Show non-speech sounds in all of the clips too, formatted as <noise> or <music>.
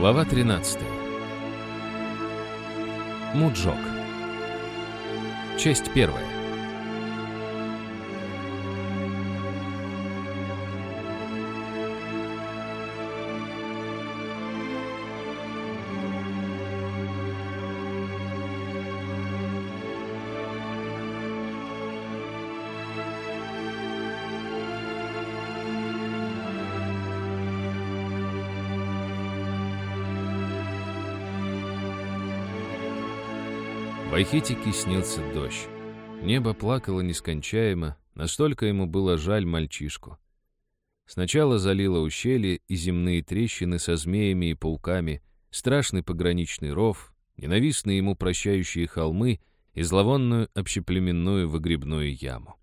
Глава 13. Муджок. Часть первая. В Айхитике снился дождь. Небо плакало нескончаемо, настолько ему было жаль мальчишку. Сначала залило ущелье и земные трещины со змеями и пауками, страшный пограничный ров, ненавистные ему прощающие холмы и зловонную общеплеменную выгребную яму.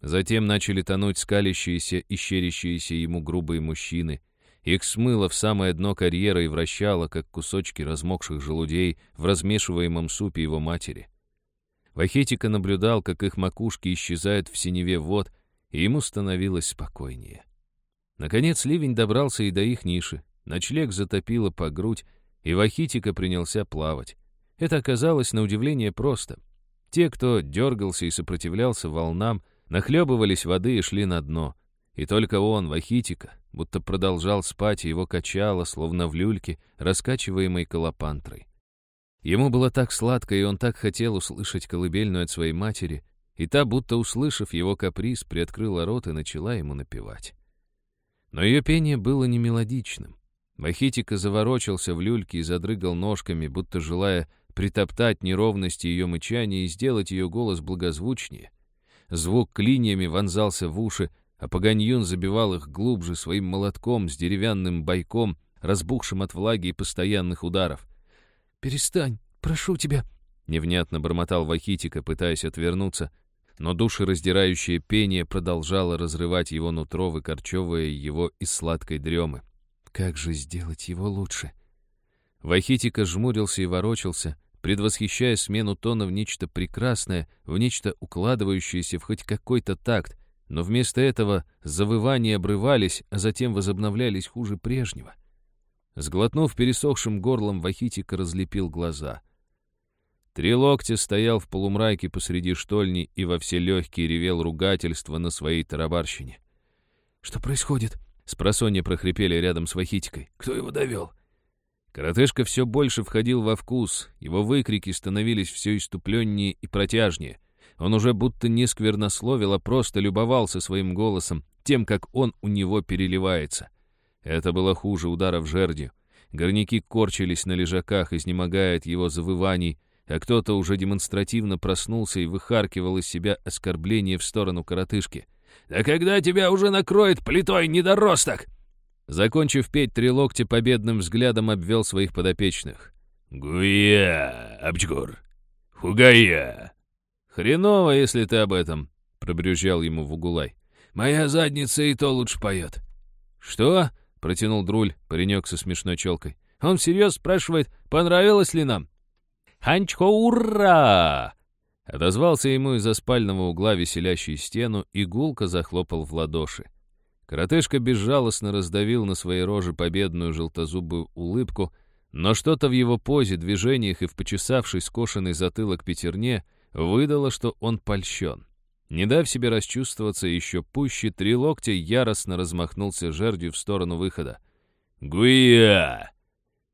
Затем начали тонуть скалящиеся и щерящиеся ему грубые мужчины, их смыло в самое дно карьера и вращало, как кусочки размокших желудей в размешиваемом супе его матери. Вахетика наблюдал, как их макушки исчезают в синеве вод, и ему становилось спокойнее. Наконец ливень добрался и до их ниши, ночлег затопило по грудь, и Вахитика принялся плавать. Это оказалось на удивление просто. Те, кто дергался и сопротивлялся волнам, нахлебывались воды и шли на дно. И только он, Вахитика, будто продолжал спать, и его качало, словно в люльке, раскачиваемой колопантрой. Ему было так сладко, и он так хотел услышать колыбельную от своей матери, и та, будто услышав его каприз, приоткрыла рот и начала ему напевать. Но ее пение было не мелодичным. Махитика заворочился в люльке и задрыгал ножками, будто желая притоптать неровности ее мычания и сделать ее голос благозвучнее. Звук клиньями вонзался в уши, а Паганьюн забивал их глубже своим молотком с деревянным бойком, разбухшим от влаги и постоянных ударов. «Перестань, прошу тебя!» — невнятно бормотал Вахитика, пытаясь отвернуться, но душераздирающее пение продолжало разрывать его нутро, выкорчевывая его из сладкой дремы. «Как же сделать его лучше?» Вахитика жмурился и ворочался, предвосхищая смену тона в нечто прекрасное, в нечто укладывающееся в хоть какой-то такт, но вместо этого завывания обрывались, а затем возобновлялись хуже прежнего. Сглотнув пересохшим горлом, Вахитика разлепил глаза. Три локтя стоял в полумраке посреди штольни и во все легкие ревел ругательство на своей тарабарщине. «Что происходит?» — спросонья прохрипели рядом с Вахитикой. «Кто его довел?» Коротышка все больше входил во вкус, его выкрики становились все иступленнее и протяжнее — он уже будто не сквернословил, а просто любовался своим голосом, тем, как он у него переливается. Это было хуже удара в жердью. Горняки корчились на лежаках, изнемогая от его завываний, а кто-то уже демонстративно проснулся и выхаркивал из себя оскорбление в сторону коротышки. «Да когда тебя уже накроет плитой недоросток!» Закончив петь, три локтя победным взглядом обвел своих подопечных. «Гуя, Абчгур! Хугая!» «Хреново, если ты об этом», — пробрюзжал ему Вугулай. «Моя задница и то лучше поет». «Что?» — протянул Друль, паренек со смешной челкой. «Он всерьез спрашивает, понравилось ли нам?» «Ханчко, ура!» Отозвался ему из-за спального угла веселящий стену, и гулко захлопал в ладоши. Коротышка безжалостно раздавил на своей роже победную желтозубую улыбку, но что-то в его позе, движениях и в почесавший скошенный затылок пятерне — выдало, что он польщен. Не дав себе расчувствоваться еще пуще, три локтя яростно размахнулся жердью в сторону выхода. «Гуя!»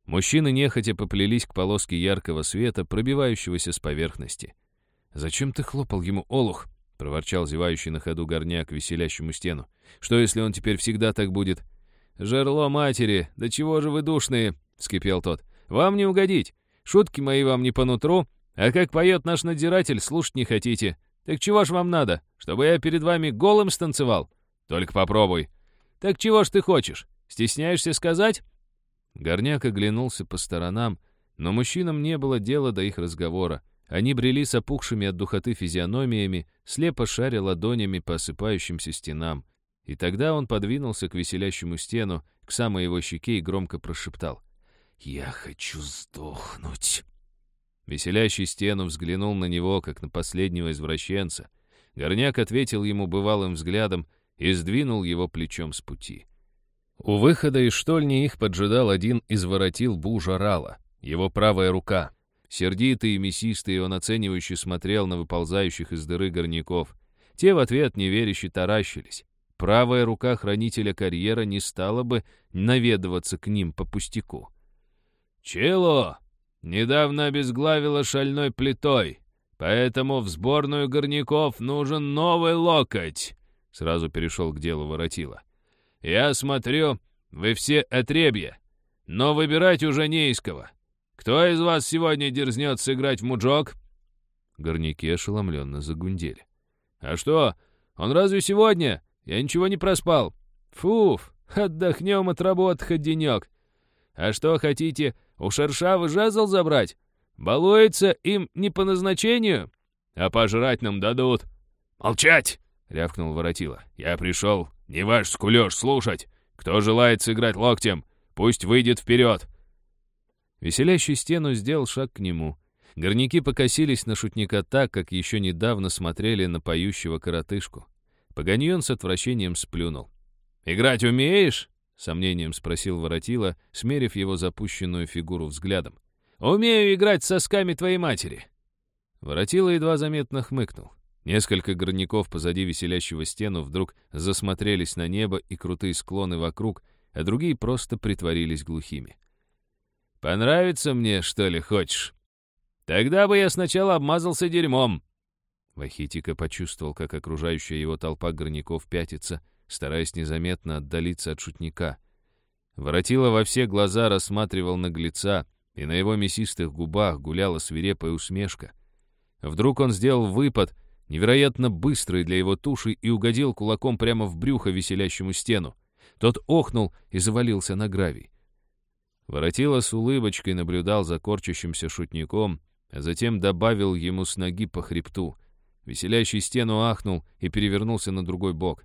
Мужчины нехотя поплелись к полоске яркого света, пробивающегося с поверхности. «Зачем ты хлопал ему, олух?» — проворчал зевающий на ходу горняк веселящему стену. «Что, если он теперь всегда так будет?» «Жерло матери! Да чего же вы душные!» — вскипел тот. «Вам не угодить! Шутки мои вам не по нутру, а как поет наш надзиратель, слушать не хотите. Так чего ж вам надо? Чтобы я перед вами голым станцевал? Только попробуй. Так чего ж ты хочешь? Стесняешься сказать?» Горняк оглянулся по сторонам, но мужчинам не было дела до их разговора. Они брели с опухшими от духоты физиономиями, слепо шаря ладонями по осыпающимся стенам. И тогда он подвинулся к веселящему стену, к самой его щеке и громко прошептал. «Я хочу сдохнуть». Веселящий стену взглянул на него, как на последнего извращенца. Горняк ответил ему бывалым взглядом и сдвинул его плечом с пути. У выхода из штольни их поджидал один из воротил Бужа Рала, его правая рука. Сердитый и мясистый он оценивающе смотрел на выползающих из дыры горняков. Те в ответ неверяще таращились. Правая рука хранителя карьера не стала бы наведываться к ним по пустяку. «Чело! Недавно обезглавила шальной плитой, поэтому в сборную горняков нужен новый локоть!» Сразу перешел к делу воротила. «Я смотрю, вы все отребья, но выбирать уже не из кого. Кто из вас сегодня дерзнет сыграть в муджок?» Горняки ошеломленно загундели. «А что, он разве сегодня? Я ничего не проспал. Фуф, отдохнем от работы хоть денек. А что, хотите, у шершавы жезл забрать? Балуется им не по назначению? А пожрать нам дадут». «Молчать!» — рявкнул воротила. «Я пришел, не ваш скулеж, слушать. Кто желает сыграть локтем, пусть выйдет вперед. Веселящий стену сделал шаг к нему. Горняки покосились на шутника так, как еще недавно смотрели на поющего коротышку. Погоньон с отвращением сплюнул. «Играть умеешь?» — сомнением спросил Воротила, смерив его запущенную фигуру взглядом. «Умею играть с сосками твоей матери». Воротила едва заметно хмыкнул. Несколько горняков позади веселящего стену вдруг засмотрелись на небо и крутые склоны вокруг, а другие просто притворились глухими. Понравится мне, что ли, хочешь? Тогда бы я сначала обмазался дерьмом». Вахитика почувствовал, как окружающая его толпа горняков пятится, стараясь незаметно отдалиться от шутника. Воротила во все глаза рассматривал наглеца, и на его мясистых губах гуляла свирепая усмешка. Вдруг он сделал выпад, невероятно быстрый для его туши, и угодил кулаком прямо в брюхо веселящему стену. Тот охнул и завалился на гравий. Воротила с улыбочкой наблюдал за корчащимся шутником, а затем добавил ему с ноги по хребту. Веселящий стену ахнул и перевернулся на другой бок.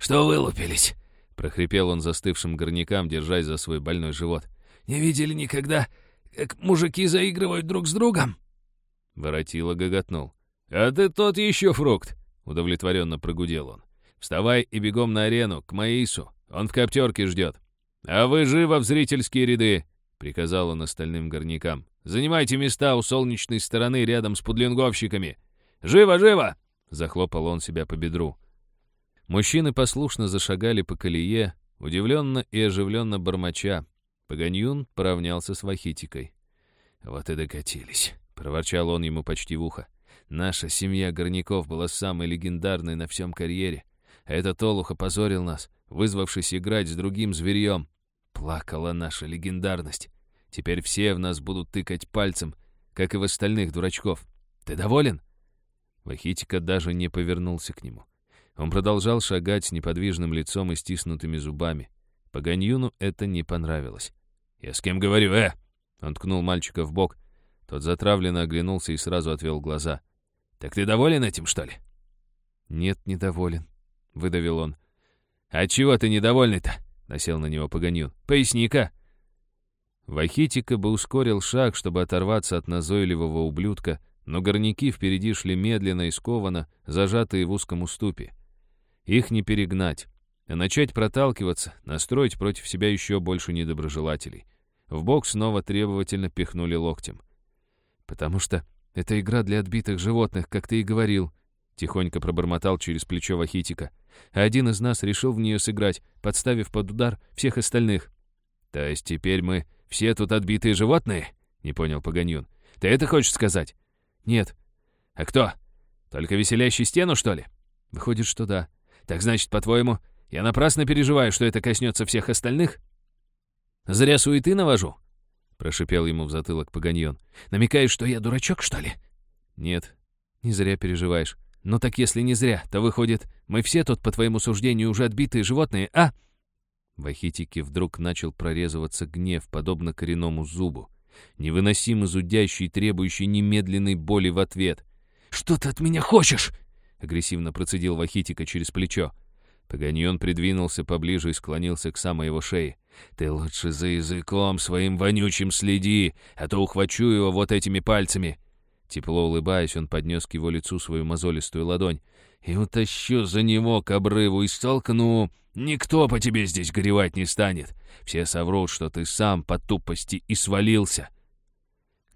«Что вылупились?» — прохрипел он застывшим горнякам, держась за свой больной живот. «Не видели никогда, как мужики заигрывают друг с другом?» Воротила гоготнул. «А ты тот еще фрукт!» — удовлетворенно прогудел он. «Вставай и бегом на арену, к Маису. Он в коптерке ждет». «А вы живо в зрительские ряды!» — приказал он остальным горнякам. «Занимайте места у солнечной стороны рядом с пудлинговщиками! Живо, живо!» — захлопал он себя по бедру. Мужчины послушно зашагали по колее, удивленно и оживленно бормоча. Паганьюн поравнялся с Вахитикой. «Вот и докатились», — проворчал он ему почти в ухо. «Наша семья горняков была самой легендарной на всем карьере. А этот олух опозорил нас вызвавшись играть с другим зверьем. Плакала наша легендарность. Теперь все в нас будут тыкать пальцем, как и в остальных дурачков. Ты доволен?» Вахитика даже не повернулся к нему. Он продолжал шагать с неподвижным лицом и стиснутыми зубами. Паганьюну это не понравилось. «Я с кем говорю, э?» Он ткнул мальчика в бок. Тот затравленно оглянулся и сразу отвел глаза. «Так ты доволен этим, что ли?» «Нет, недоволен», — выдавил он. «А чего ты недовольный-то?» — насел на него Паганьюн. «Поясни-ка». Вахитика бы ускорил шаг, чтобы оторваться от назойливого ублюдка, но горняки впереди шли медленно и скованно, зажатые в узком уступе. Их не перегнать, а начать проталкиваться, настроить против себя еще больше недоброжелателей. В бок снова требовательно пихнули локтем. «Потому что это игра для отбитых животных, как ты и говорил», — тихонько пробормотал через плечо Вахитика а один из нас решил в нее сыграть, подставив под удар всех остальных. «То есть теперь мы все тут отбитые животные?» — не понял Паганьон. «Ты это хочешь сказать?» «Нет». «А кто? Только веселящий стену, что ли?» «Выходит, что да». «Так значит, по-твоему, я напрасно переживаю, что это коснется всех остальных?» «Зря суеты навожу», — прошипел ему в затылок Паганьон. «Намекаешь, что я дурачок, что ли?» «Нет, не зря переживаешь. «Ну так если не зря, то выходит, мы все тут, по твоему суждению, уже отбитые животные, а?» В Ахитике вдруг начал прорезываться гнев, подобно коренному зубу, невыносимо зудящий требующий немедленной боли в ответ. «Что ты от меня хочешь?» — агрессивно процедил Вахитика через плечо. Паганьон придвинулся поближе и склонился к самой его шее. «Ты лучше за языком своим вонючим следи, а то ухвачу его вот этими пальцами. Тепло улыбаясь, он поднес к его лицу свою мозолистую ладонь. «И утащу за него к обрыву и столкну. Никто по тебе здесь горевать не станет. Все соврут, что ты сам по тупости и свалился».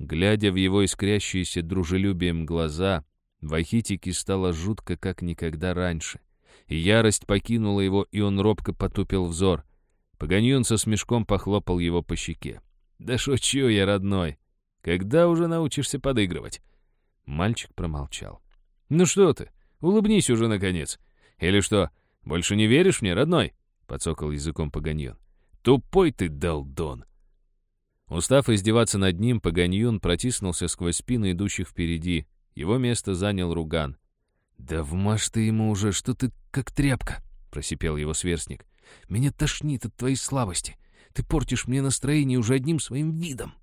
Глядя в его искрящиеся дружелюбием глаза, Вахитике стало жутко, как никогда раньше. И ярость покинула его, и он робко потупил взор. Погоньон со смешком похлопал его по щеке. «Да шучу я, родной. Когда уже научишься подыгрывать?» Мальчик промолчал. «Ну что ты? Улыбнись уже, наконец. Или что, больше не веришь мне, родной?» Подсокал языком Паганьон. «Тупой ты, долдон!» Устав издеваться над ним, Паганьон протиснулся сквозь спины идущих впереди. Его место занял Руган. «Да вмажь ты ему уже, что ты как тряпка!» — просипел его сверстник. «Меня тошнит от твоей слабости. Ты портишь мне настроение уже одним своим видом!»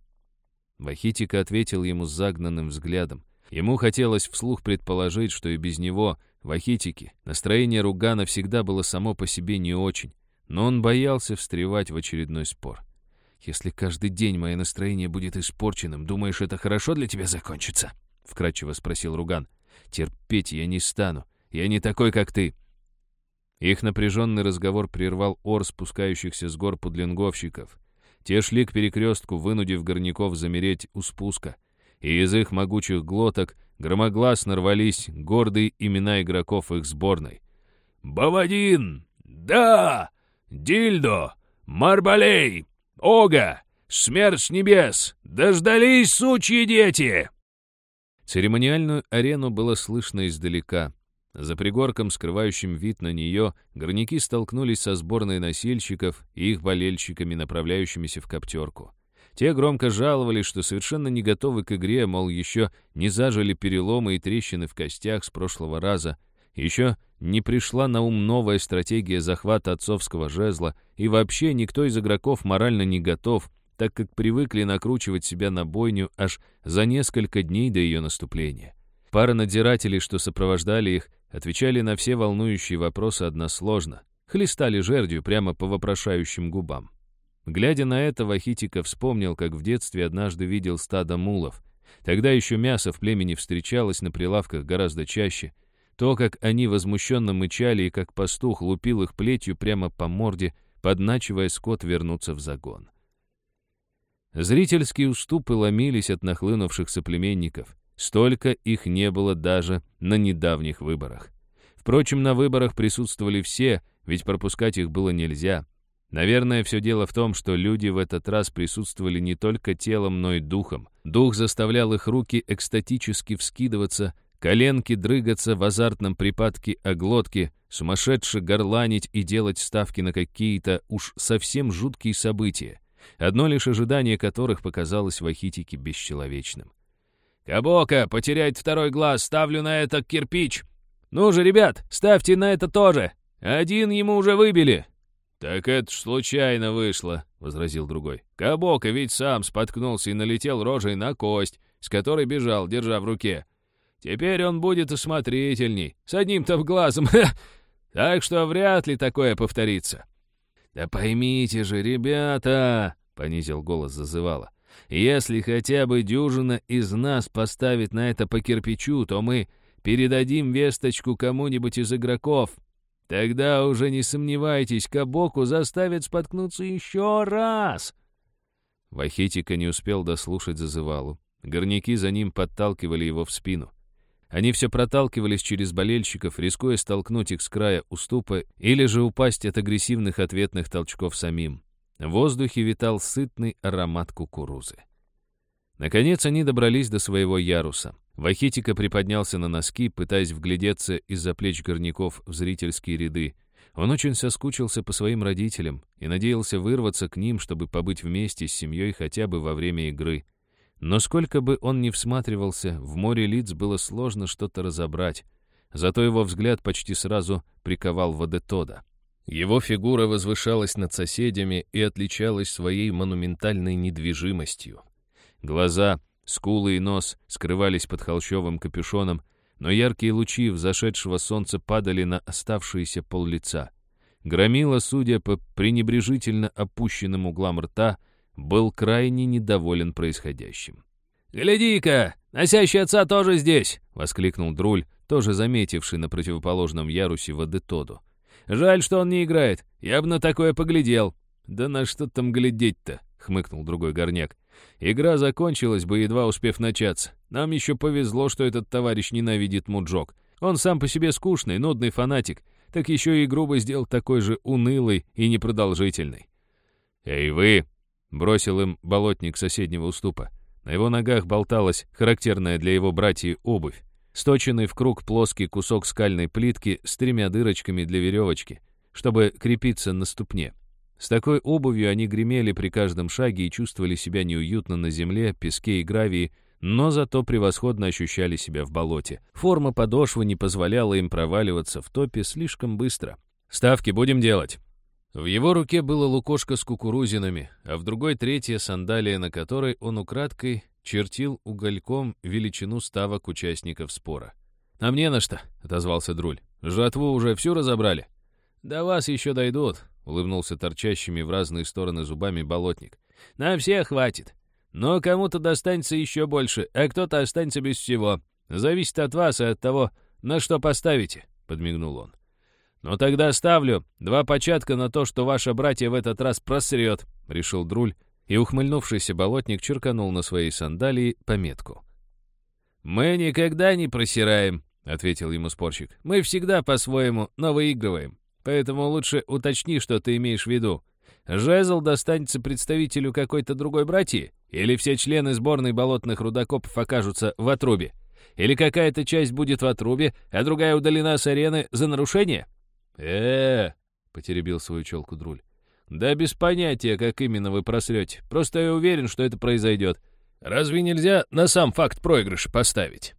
Вахитика ответил ему загнанным взглядом. Ему хотелось вслух предположить, что и без него, Вахитики, настроение Ругана всегда было само по себе не очень, но он боялся встревать в очередной спор. «Если каждый день мое настроение будет испорченным, думаешь, это хорошо для тебя закончится?» — вкратчиво спросил Руган. «Терпеть я не стану. Я не такой, как ты». Их напряженный разговор прервал ор спускающихся с гор пудлинговщиков. Те шли к перекрестку, вынудив горняков замереть у спуска, и из их могучих глоток громогласно рвались гордые имена игроков их сборной. «Бавадин! Да! Дильдо! Марбалей! Ога! Смерть небес! Дождались, сучьи дети!» Церемониальную арену было слышно издалека. За пригорком, скрывающим вид на нее, горняки столкнулись со сборной носильщиков и их болельщиками, направляющимися в коптерку. Те громко жаловались, что совершенно не готовы к игре, мол, еще не зажили переломы и трещины в костях с прошлого раза, еще не пришла на ум новая стратегия захвата отцовского жезла, и вообще никто из игроков морально не готов, так как привыкли накручивать себя на бойню аж за несколько дней до ее наступления. Пара надзирателей, что сопровождали их, отвечали на все волнующие вопросы односложно, хлестали жердью прямо по вопрошающим губам. Глядя на это, Вахитика вспомнил, как в детстве однажды видел стадо мулов. Тогда еще мясо в племени встречалось на прилавках гораздо чаще. То, как они возмущенно мычали и как пастух лупил их плетью прямо по морде, подначивая скот вернуться в загон. Зрительские уступы ломились от нахлынувших соплеменников. Столько их не было даже на недавних выборах. Впрочем, на выборах присутствовали все, ведь пропускать их было нельзя. Наверное, все дело в том, что люди в этот раз присутствовали не только телом, но и духом. Дух заставлял их руки экстатически вскидываться, коленки дрыгаться в азартном припадке оглотки, сумасшедше горланить и делать ставки на какие-то уж совсем жуткие события, одно лишь ожидание которых показалось Вахитике бесчеловечным. «Кабока, потерять второй глаз, ставлю на это кирпич!» «Ну же, ребят, ставьте на это тоже! Один ему уже выбили!» «Так это ж случайно вышло», — возразил другой. «Кабока ведь сам споткнулся и налетел рожей на кость, с которой бежал, держа в руке. Теперь он будет осмотрительней, с одним-то в глазом, <laughs> так что вряд ли такое повторится». «Да поймите же, ребята!» — понизил голос зазывала. Если хотя бы дюжина из нас поставит на это по кирпичу, то мы передадим весточку кому-нибудь из игроков. Тогда уже не сомневайтесь, Кабоку заставят споткнуться еще раз. Вахитика не успел дослушать зазывалу. Горняки за ним подталкивали его в спину. Они все проталкивались через болельщиков, рискуя столкнуть их с края уступа или же упасть от агрессивных ответных толчков самим. В воздухе витал сытный аромат кукурузы. Наконец они добрались до своего яруса. Вахитика приподнялся на носки, пытаясь вглядеться из-за плеч горняков в зрительские ряды. Он очень соскучился по своим родителям и надеялся вырваться к ним, чтобы побыть вместе с семьей хотя бы во время игры. Но сколько бы он ни всматривался, в море лиц было сложно что-то разобрать. Зато его взгляд почти сразу приковал Вадетода. Его фигура возвышалась над соседями и отличалась своей монументальной недвижимостью. Глаза, скулы и нос скрывались под холщовым капюшоном, но яркие лучи взошедшего солнца падали на оставшиеся пол лица. Громила, судя по пренебрежительно опущенным углам рта, был крайне недоволен происходящим. «Гляди-ка! Носящий отца тоже здесь!» — воскликнул Друль, тоже заметивший на противоположном ярусе Вадетоду. «Жаль, что он не играет. Я бы на такое поглядел». «Да на что там глядеть-то?» — хмыкнул другой горняк. «Игра закончилась бы, едва успев начаться. Нам еще повезло, что этот товарищ ненавидит муджок. Он сам по себе скучный, нудный фанатик, так еще и игру бы сделал такой же унылый и непродолжительный». «Эй, вы!» — бросил им болотник соседнего уступа. На его ногах болталась характерная для его братьев обувь. Сточенный в круг плоский кусок скальной плитки с тремя дырочками для веревочки, чтобы крепиться на ступне. С такой обувью они гремели при каждом шаге и чувствовали себя неуютно на земле, песке и гравии, но зато превосходно ощущали себя в болоте. Форма подошвы не позволяла им проваливаться в топе слишком быстро. «Ставки будем делать!» В его руке было лукошко с кукурузинами, а в другой третья сандалия, на которой он украдкой чертил угольком величину ставок участников спора. «А мне на что?» — отозвался Друль. «Жатву уже всю разобрали?» «До вас еще дойдут», — улыбнулся торчащими в разные стороны зубами болотник. «На всех хватит. Но кому-то достанется еще больше, а кто-то останется без всего. Зависит от вас и от того, на что поставите», — подмигнул он. «Ну тогда ставлю два початка на то, что ваше братья в этот раз просрет», — решил Друль, и ухмыльнувшийся болотник черканул на своей сандалии пометку. «Мы никогда не просираем», — ответил ему спорщик. «Мы всегда по-своему, но выигрываем. Поэтому лучше уточни, что ты имеешь в виду. Жезл достанется представителю какой-то другой братьи? Или все члены сборной болотных рудокопов окажутся в отрубе? Или какая-то часть будет в отрубе, а другая удалена с арены за нарушение?» Э потеребил свою челку Друль. «Да без понятия, как именно вы просрете. Просто я уверен, что это произойдет. Разве нельзя на сам факт проигрыша поставить?»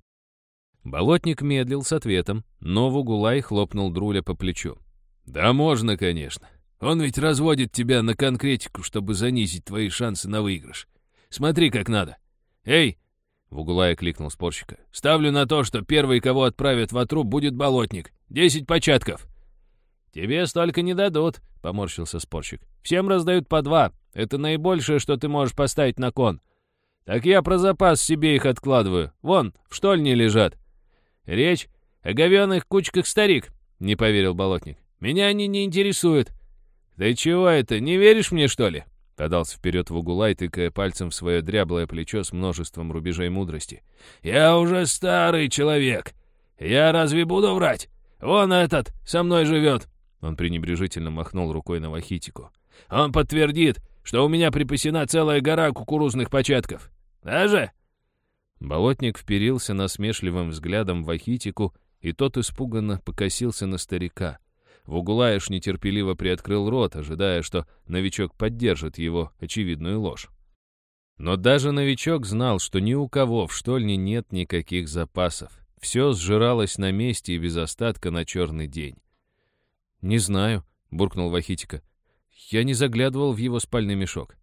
Болотник медлил с ответом, но Вугулай хлопнул Друля по плечу. «Да можно, конечно. Он ведь разводит тебя на конкретику, чтобы занизить твои шансы на выигрыш. Смотри, как надо. Эй!» Вугулай кликнул спорщика. «Ставлю на то, что первый, кого отправят в отруб, будет болотник. Десять початков!» «Тебе столько не дадут», — поморщился спорщик. «Всем раздают по два. Это наибольшее, что ты можешь поставить на кон. Так я про запас себе их откладываю. Вон, в штольне лежат». «Речь о говёных кучках старик», — не поверил болотник. «Меня они не интересуют». «Да чего это, не веришь мне, что ли?» Подался вперед в угулай, тыкая пальцем в свое дряблое плечо с множеством рубежей мудрости. «Я уже старый человек. Я разве буду врать? Вон этот со мной живет. Он пренебрежительно махнул рукой на Вахитику. «Он подтвердит, что у меня припасена целая гора кукурузных початков. Даже?» Болотник вперился насмешливым взглядом в Вахитику, и тот испуганно покосился на старика. Вугулаеш нетерпеливо приоткрыл рот, ожидая, что новичок поддержит его очевидную ложь. Но даже новичок знал, что ни у кого в штольне нет никаких запасов. Все сжиралось на месте и без остатка на черный день. «Не знаю», — буркнул Вахитика. «Я не заглядывал в его спальный мешок».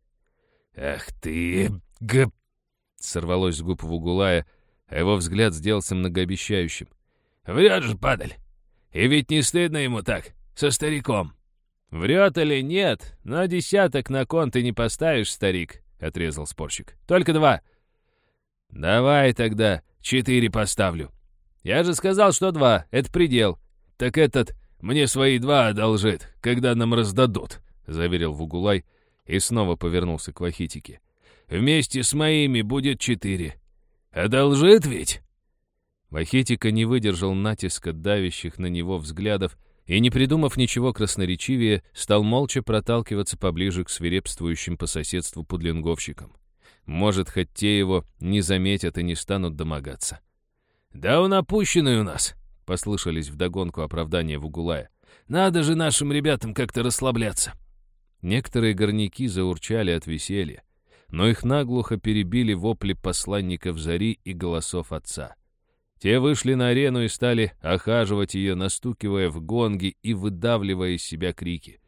«Ах ты, г...» — сорвалось с губ Вугулая, а его взгляд сделался многообещающим. «Врет же, падаль! И ведь не стыдно ему так, со стариком!» «Врет или нет, но десяток на кон ты не поставишь, старик», — отрезал спорщик. «Только два». «Давай тогда четыре поставлю». «Я же сказал, что два, это предел. Так этот мне свои два одолжит, когда нам раздадут», — заверил Вугулай и снова повернулся к Вахитике. «Вместе с моими будет четыре. Одолжит ведь?» Вахитика не выдержал натиска давящих на него взглядов и, не придумав ничего красноречивее, стал молча проталкиваться поближе к свирепствующим по соседству пудлинговщикам. Может, хоть те его не заметят и не станут домогаться. «Да он опущенный у нас», Послышались вдогонку оправдания Вугулая. «Надо же нашим ребятам как-то расслабляться!» Некоторые горняки заурчали от веселья, но их наглухо перебили вопли посланников Зари и голосов отца. Те вышли на арену и стали охаживать ее, настукивая в гонги и выдавливая из себя крики.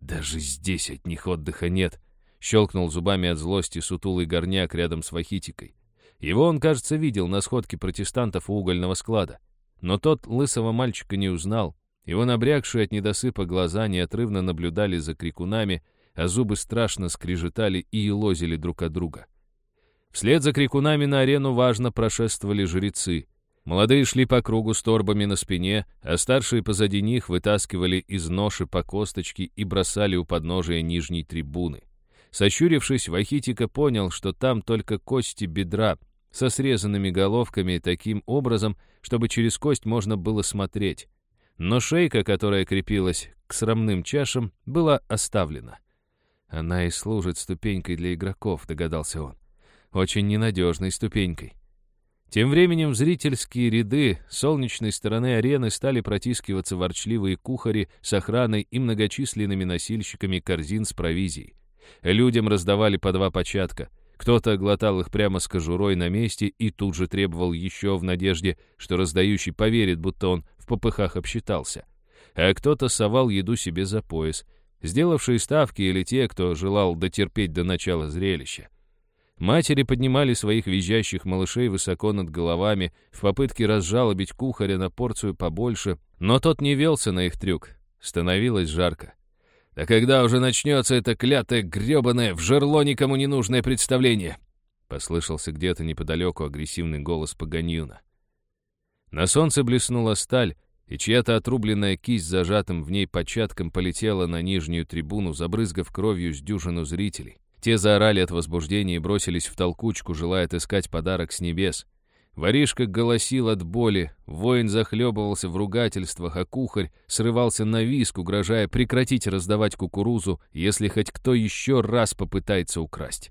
«Даже здесь от них отдыха нет!» — щелкнул зубами от злости сутулый горняк рядом с Вахитикой. Его он, кажется, видел на сходке протестантов у угольного склада. Но тот лысого мальчика не узнал. Его набрякшие от недосыпа глаза неотрывно наблюдали за крикунами, а зубы страшно скрежетали и елозили друг от друга. Вслед за крикунами на арену важно прошествовали жрецы. Молодые шли по кругу с торбами на спине, а старшие позади них вытаскивали из ноши по косточке и бросали у подножия нижней трибуны. Сощурившись, Вахитика понял, что там только кости бедра со срезанными головками таким образом, чтобы через кость можно было смотреть. Но шейка, которая крепилась к срамным чашам, была оставлена. Она и служит ступенькой для игроков, догадался он. Очень ненадежной ступенькой. Тем временем в зрительские ряды солнечной стороны арены стали протискиваться ворчливые кухари с охраной и многочисленными носильщиками корзин с провизией. Людям раздавали по два початка. Кто-то глотал их прямо с кожурой на месте и тут же требовал еще в надежде, что раздающий поверит, будто он в попыхах обсчитался. А кто-то совал еду себе за пояс, сделавшие ставки или те, кто желал дотерпеть до начала зрелища. Матери поднимали своих визжащих малышей высоко над головами в попытке разжалобить кухаря на порцию побольше, но тот не велся на их трюк. Становилось жарко. «Да когда уже начнется это клятое, гребаное, в жерло никому не нужное представление?» Послышался где-то неподалеку агрессивный голос Паганьюна. На солнце блеснула сталь, и чья-то отрубленная кисть зажатым в ней початком полетела на нижнюю трибуну, забрызгав кровью с дюжину зрителей. Те заорали от возбуждения и бросились в толкучку, желая отыскать подарок с небес. Воришка голосил от боли, воин захлебывался в ругательствах, а кухарь срывался на виск, угрожая прекратить раздавать кукурузу, если хоть кто еще раз попытается украсть.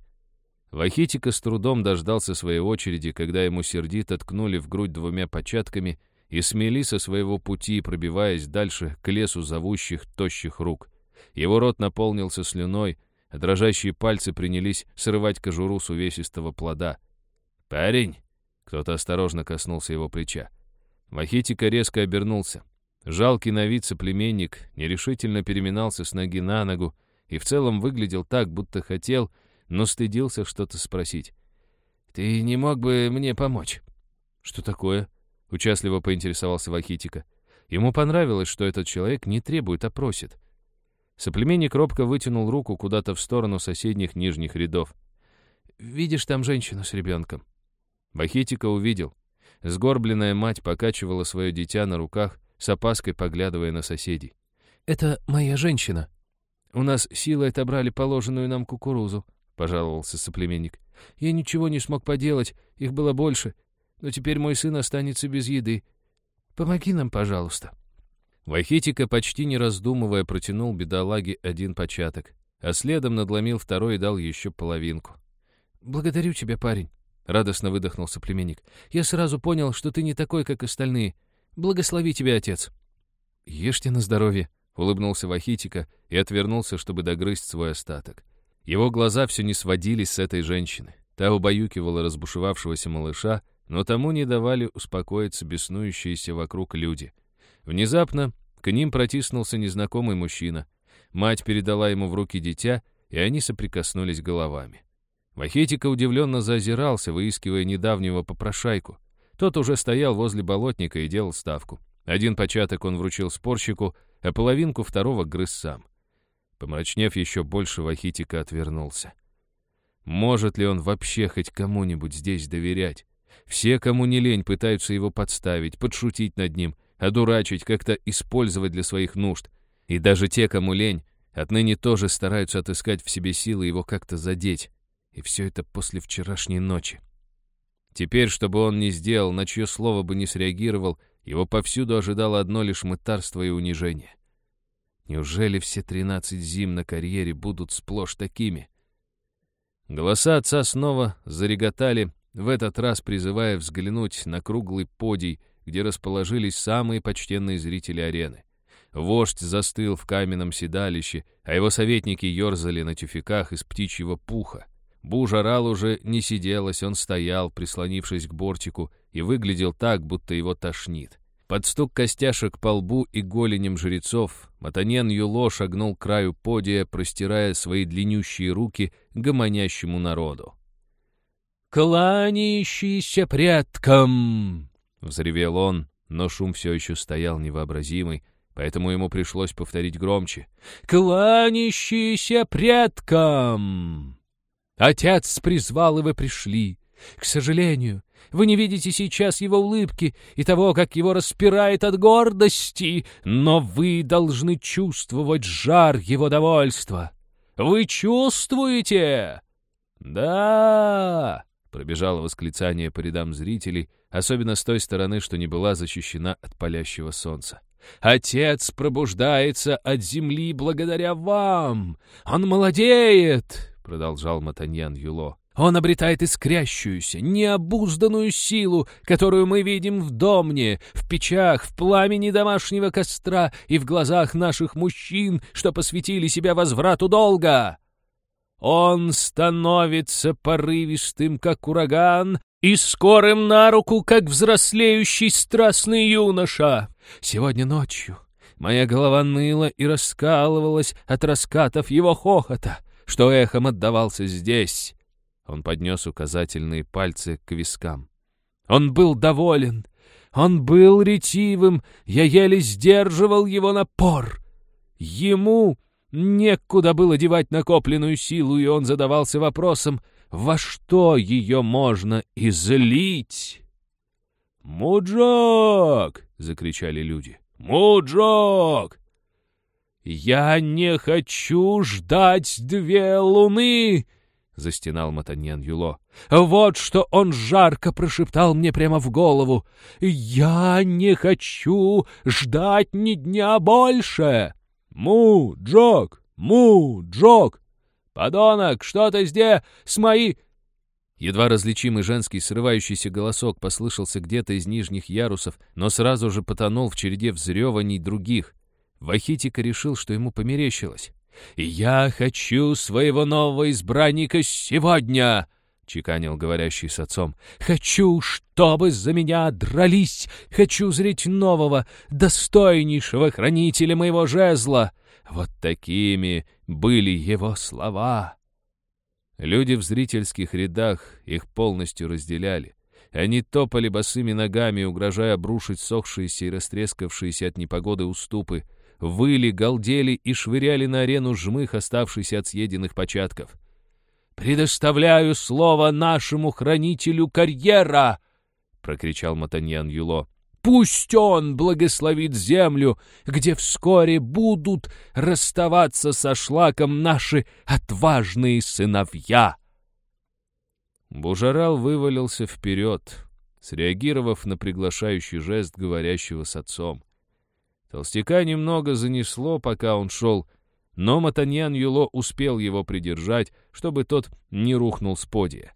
Вахитика с трудом дождался своей очереди, когда ему сердито ткнули в грудь двумя початками и смели со своего пути, пробиваясь дальше к лесу зовущих, тощих рук. Его рот наполнился слюной, а дрожащие пальцы принялись срывать кожуру с увесистого плода. «Парень!» — кто-то осторожно коснулся его плеча. Махитика резко обернулся. Жалкий на вид соплеменник нерешительно переминался с ноги на ногу и в целом выглядел так, будто хотел, но стыдился что-то спросить. «Ты не мог бы мне помочь?» «Что такое?» — участливо поинтересовался Вахитика. Ему понравилось, что этот человек не требует, а просит. Соплеменник робко вытянул руку куда-то в сторону соседних нижних рядов. «Видишь там женщину с ребенком?» Бахитика увидел. Сгорбленная мать покачивала свое дитя на руках, с опаской поглядывая на соседей. «Это моя женщина. У нас силой отобрали положенную нам кукурузу», — пожаловался соплеменник. «Я ничего не смог поделать, их было больше, но теперь мой сын останется без еды. Помоги нам, пожалуйста». Вахитика, почти не раздумывая, протянул бедолаге один початок, а следом надломил второй и дал еще половинку. «Благодарю тебя, парень», — радостно выдохнул соплеменник. «Я сразу понял, что ты не такой, как остальные. Благослови тебя, отец». «Ешьте на здоровье», — улыбнулся Вахитика и отвернулся, чтобы догрызть свой остаток. Его глаза все не сводились с этой женщины. Та убаюкивала разбушевавшегося малыша, но тому не давали успокоиться беснующиеся вокруг люди. Внезапно к ним протиснулся незнакомый мужчина. Мать передала ему в руки дитя, и они соприкоснулись головами. Вахетика удивленно заозирался, выискивая недавнего попрошайку. Тот уже стоял возле болотника и делал ставку. Один початок он вручил спорщику, а половинку второго грыз сам. Помрачнев еще больше, Вахитика отвернулся. Может ли он вообще хоть кому-нибудь здесь доверять? Все, кому не лень, пытаются его подставить, подшутить над ним, одурачить, как-то использовать для своих нужд. И даже те, кому лень, отныне тоже стараются отыскать в себе силы его как-то задеть. И все это после вчерашней ночи. Теперь, чтобы он не сделал, на чье слово бы не среагировал, его повсюду ожидало одно лишь мытарство и унижение. Неужели все тринадцать зим на карьере будут сплошь такими? Голоса отца снова зареготали, в этот раз призывая взглянуть на круглый подий, где расположились самые почтенные зрители арены. Вождь застыл в каменном седалище, а его советники ерзали на тюфяках из птичьего пуха. Бужарал уже не сиделось, он стоял, прислонившись к бортику, и выглядел так, будто его тошнит. Под стук костяшек по лбу и голеням жрецов Матанен Юло шагнул к краю подия, простирая свои длиннющие руки гомонящему народу. «Кланяющийся предкам!» Взревел он, но шум все еще стоял невообразимый, поэтому ему пришлось повторить громче. «Кланящийся предкам!» Отец призвал, и вы пришли. К сожалению, вы не видите сейчас его улыбки и того, как его распирает от гордости, но вы должны чувствовать жар его довольства. Вы чувствуете? Да! Пробежало восклицание по рядам зрителей, особенно с той стороны, что не была защищена от палящего солнца. «Отец пробуждается от земли благодаря вам! Он молодеет!» — продолжал Матаньян Юло. Он обретает искрящуюся, необузданную силу, которую мы видим в домне, в печах, в пламени домашнего костра и в глазах наших мужчин, что посвятили себя возврату долга. Он становится порывистым, как ураган, и скорым на руку, как взрослеющий страстный юноша. Сегодня ночью моя голова ныла и раскалывалась от раскатов его хохота, что эхом отдавался здесь, он поднес указательные пальцы к вискам. Он был доволен. Он был ретивым. Я еле сдерживал его напор. Ему некуда было девать накопленную силу, и он задавался вопросом, во что ее можно излить. «Муджок!» — закричали люди. «Муджок!» «Я не хочу ждать две луны!» — застенал Матаньян Юло. «Вот что он жарко прошептал мне прямо в голову. Я не хочу ждать ни дня больше!» «Му, Джок! Му, Джок! Подонок, что ты здесь с мои...» Едва различимый женский срывающийся голосок послышался где-то из нижних ярусов, но сразу же потонул в череде взрёваний других. Вахитика решил, что ему померещилось. «Я хочу своего нового избранника сегодня!» — чеканил говорящий с отцом. «Хочу, чтобы за меня дрались! Хочу зреть нового, достойнейшего хранителя моего жезла!» Вот такими были его слова. Люди в зрительских рядах их полностью разделяли. Они топали босыми ногами, угрожая обрушить сохшиеся и растрескавшиеся от непогоды уступы — выли, галдели и швыряли на арену жмых, оставшийся от съеденных початков. «Предоставляю слово нашему хранителю карьера!» — прокричал Матаньян Юло. «Пусть он благословит землю, где вскоре будут расставаться со шлаком наши отважные сыновья!» Бужарал вывалился вперед, среагировав на приглашающий жест говорящего с отцом. Толстяка немного занесло, пока он шел, но Матаньян Юло успел его придержать, чтобы тот не рухнул с подия.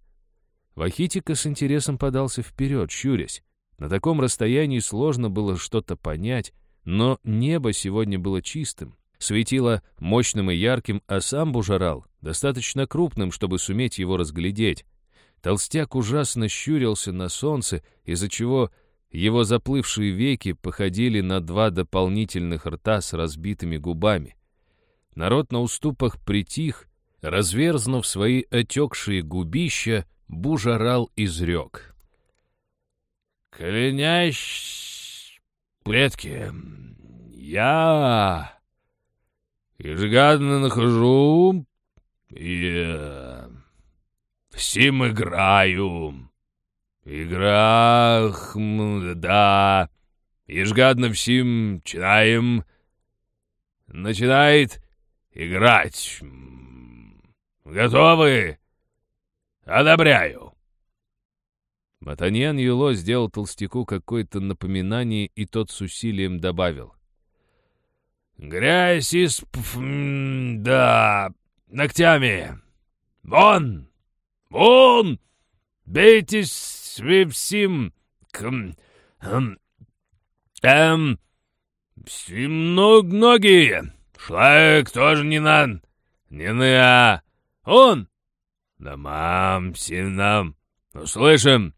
Вахитика с интересом подался вперед, щурясь. На таком расстоянии сложно было что-то понять, но небо сегодня было чистым, светило мощным и ярким, а сам Бужарал достаточно крупным, чтобы суметь его разглядеть. Толстяк ужасно щурился на солнце, из-за чего его заплывшие веки походили на два дополнительных рта с разбитыми губами. Народ на уступах притих, разверзнув свои отекшие губища, бужарал изрек. «Клянящ, предки, я ежегодно нахожу и всем играю» играх, да, ежегодно всем читаем. Начинает играть. Готовы? Одобряю. Матаньян Юло сделал толстяку какое-то напоминание, и тот с усилием добавил. «Грязь из... да... ногтями! Вон! Вон! Бейтесь всем... Км, эм, эм, многие. Шлайк тоже не нан, не на, он. Да мам, всем нам. Услышим.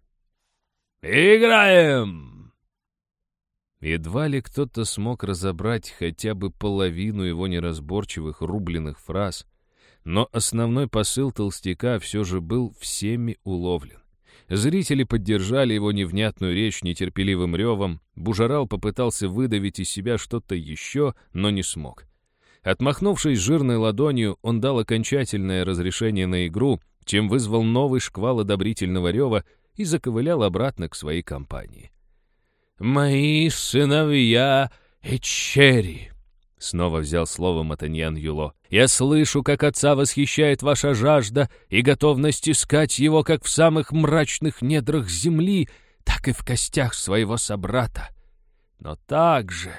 Играем. Едва ли кто-то смог разобрать хотя бы половину его неразборчивых рубленых фраз, но основной посыл толстяка все же был всеми уловлен. Зрители поддержали его невнятную речь нетерпеливым ревом. Бужарал попытался выдавить из себя что-то еще, но не смог. Отмахнувшись жирной ладонью, он дал окончательное разрешение на игру, чем вызвал новый шквал одобрительного рева и заковылял обратно к своей компании. «Мои сыновья Эчери!» Снова взял слово Матаньян Юло. «Я слышу, как отца восхищает ваша жажда и готовность искать его как в самых мрачных недрах земли, так и в костях своего собрата. Но также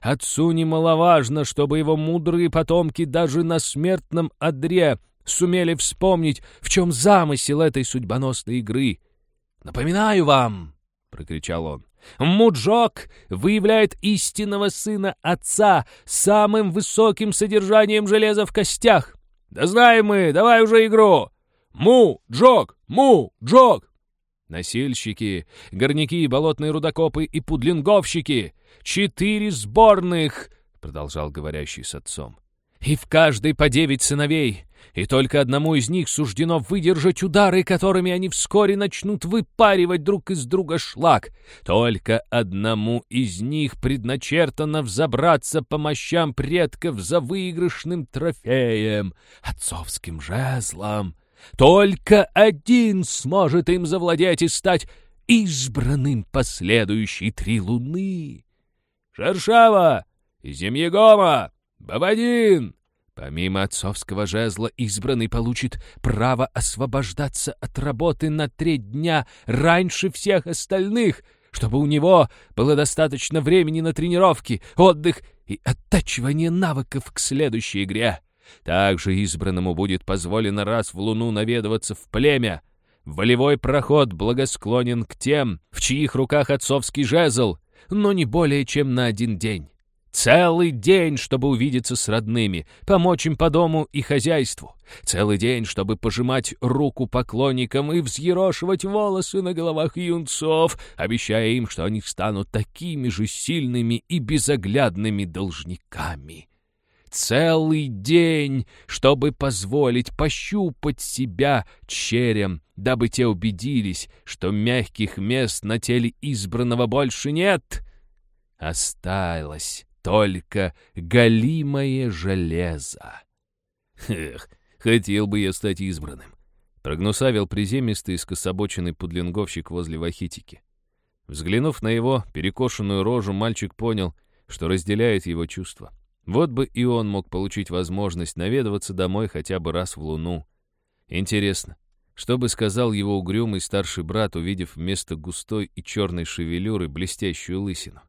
отцу немаловажно, чтобы его мудрые потомки даже на смертном одре сумели вспомнить, в чем замысел этой судьбоносной игры. «Напоминаю вам!» — прокричал он. Муджок выявляет истинного сына отца самым высоким содержанием железа в костях. Да знаем мы, давай уже игру. Му-джок, му-джок. Насильщики, горняки, болотные рудокопы и пудлинговщики. Четыре сборных, продолжал говорящий с отцом. И в каждой по девять сыновей и только одному из них суждено выдержать удары, которыми они вскоре начнут выпаривать друг из друга шлак. Только одному из них предначертано взобраться по мощам предков за выигрышным трофеем, отцовским жезлом. Только один сможет им завладеть и стать избранным последующие три луны. Шершава! Зимьегома! Бабадин! Помимо отцовского жезла, избранный получит право освобождаться от работы на треть дня раньше всех остальных, чтобы у него было достаточно времени на тренировки, отдых и оттачивание навыков к следующей игре. Также избранному будет позволено раз в луну наведываться в племя. Волевой проход благосклонен к тем, в чьих руках отцовский жезл, но не более чем на один день. Целый день, чтобы увидеться с родными, помочь им по дому и хозяйству. Целый день, чтобы пожимать руку поклонникам и взъерошивать волосы на головах юнцов, обещая им, что они станут такими же сильными и безоглядными должниками. Целый день, чтобы позволить пощупать себя черем, дабы те убедились, что мягких мест на теле избранного больше нет. Осталось только голимое железо. Эх, хотел бы я стать избранным. Прогнусавил приземистый скособоченный пудлинговщик возле Вахитики. Взглянув на его перекошенную рожу, мальчик понял, что разделяет его чувства. Вот бы и он мог получить возможность наведываться домой хотя бы раз в луну. Интересно, что бы сказал его угрюмый старший брат, увидев вместо густой и черной шевелюры блестящую лысину?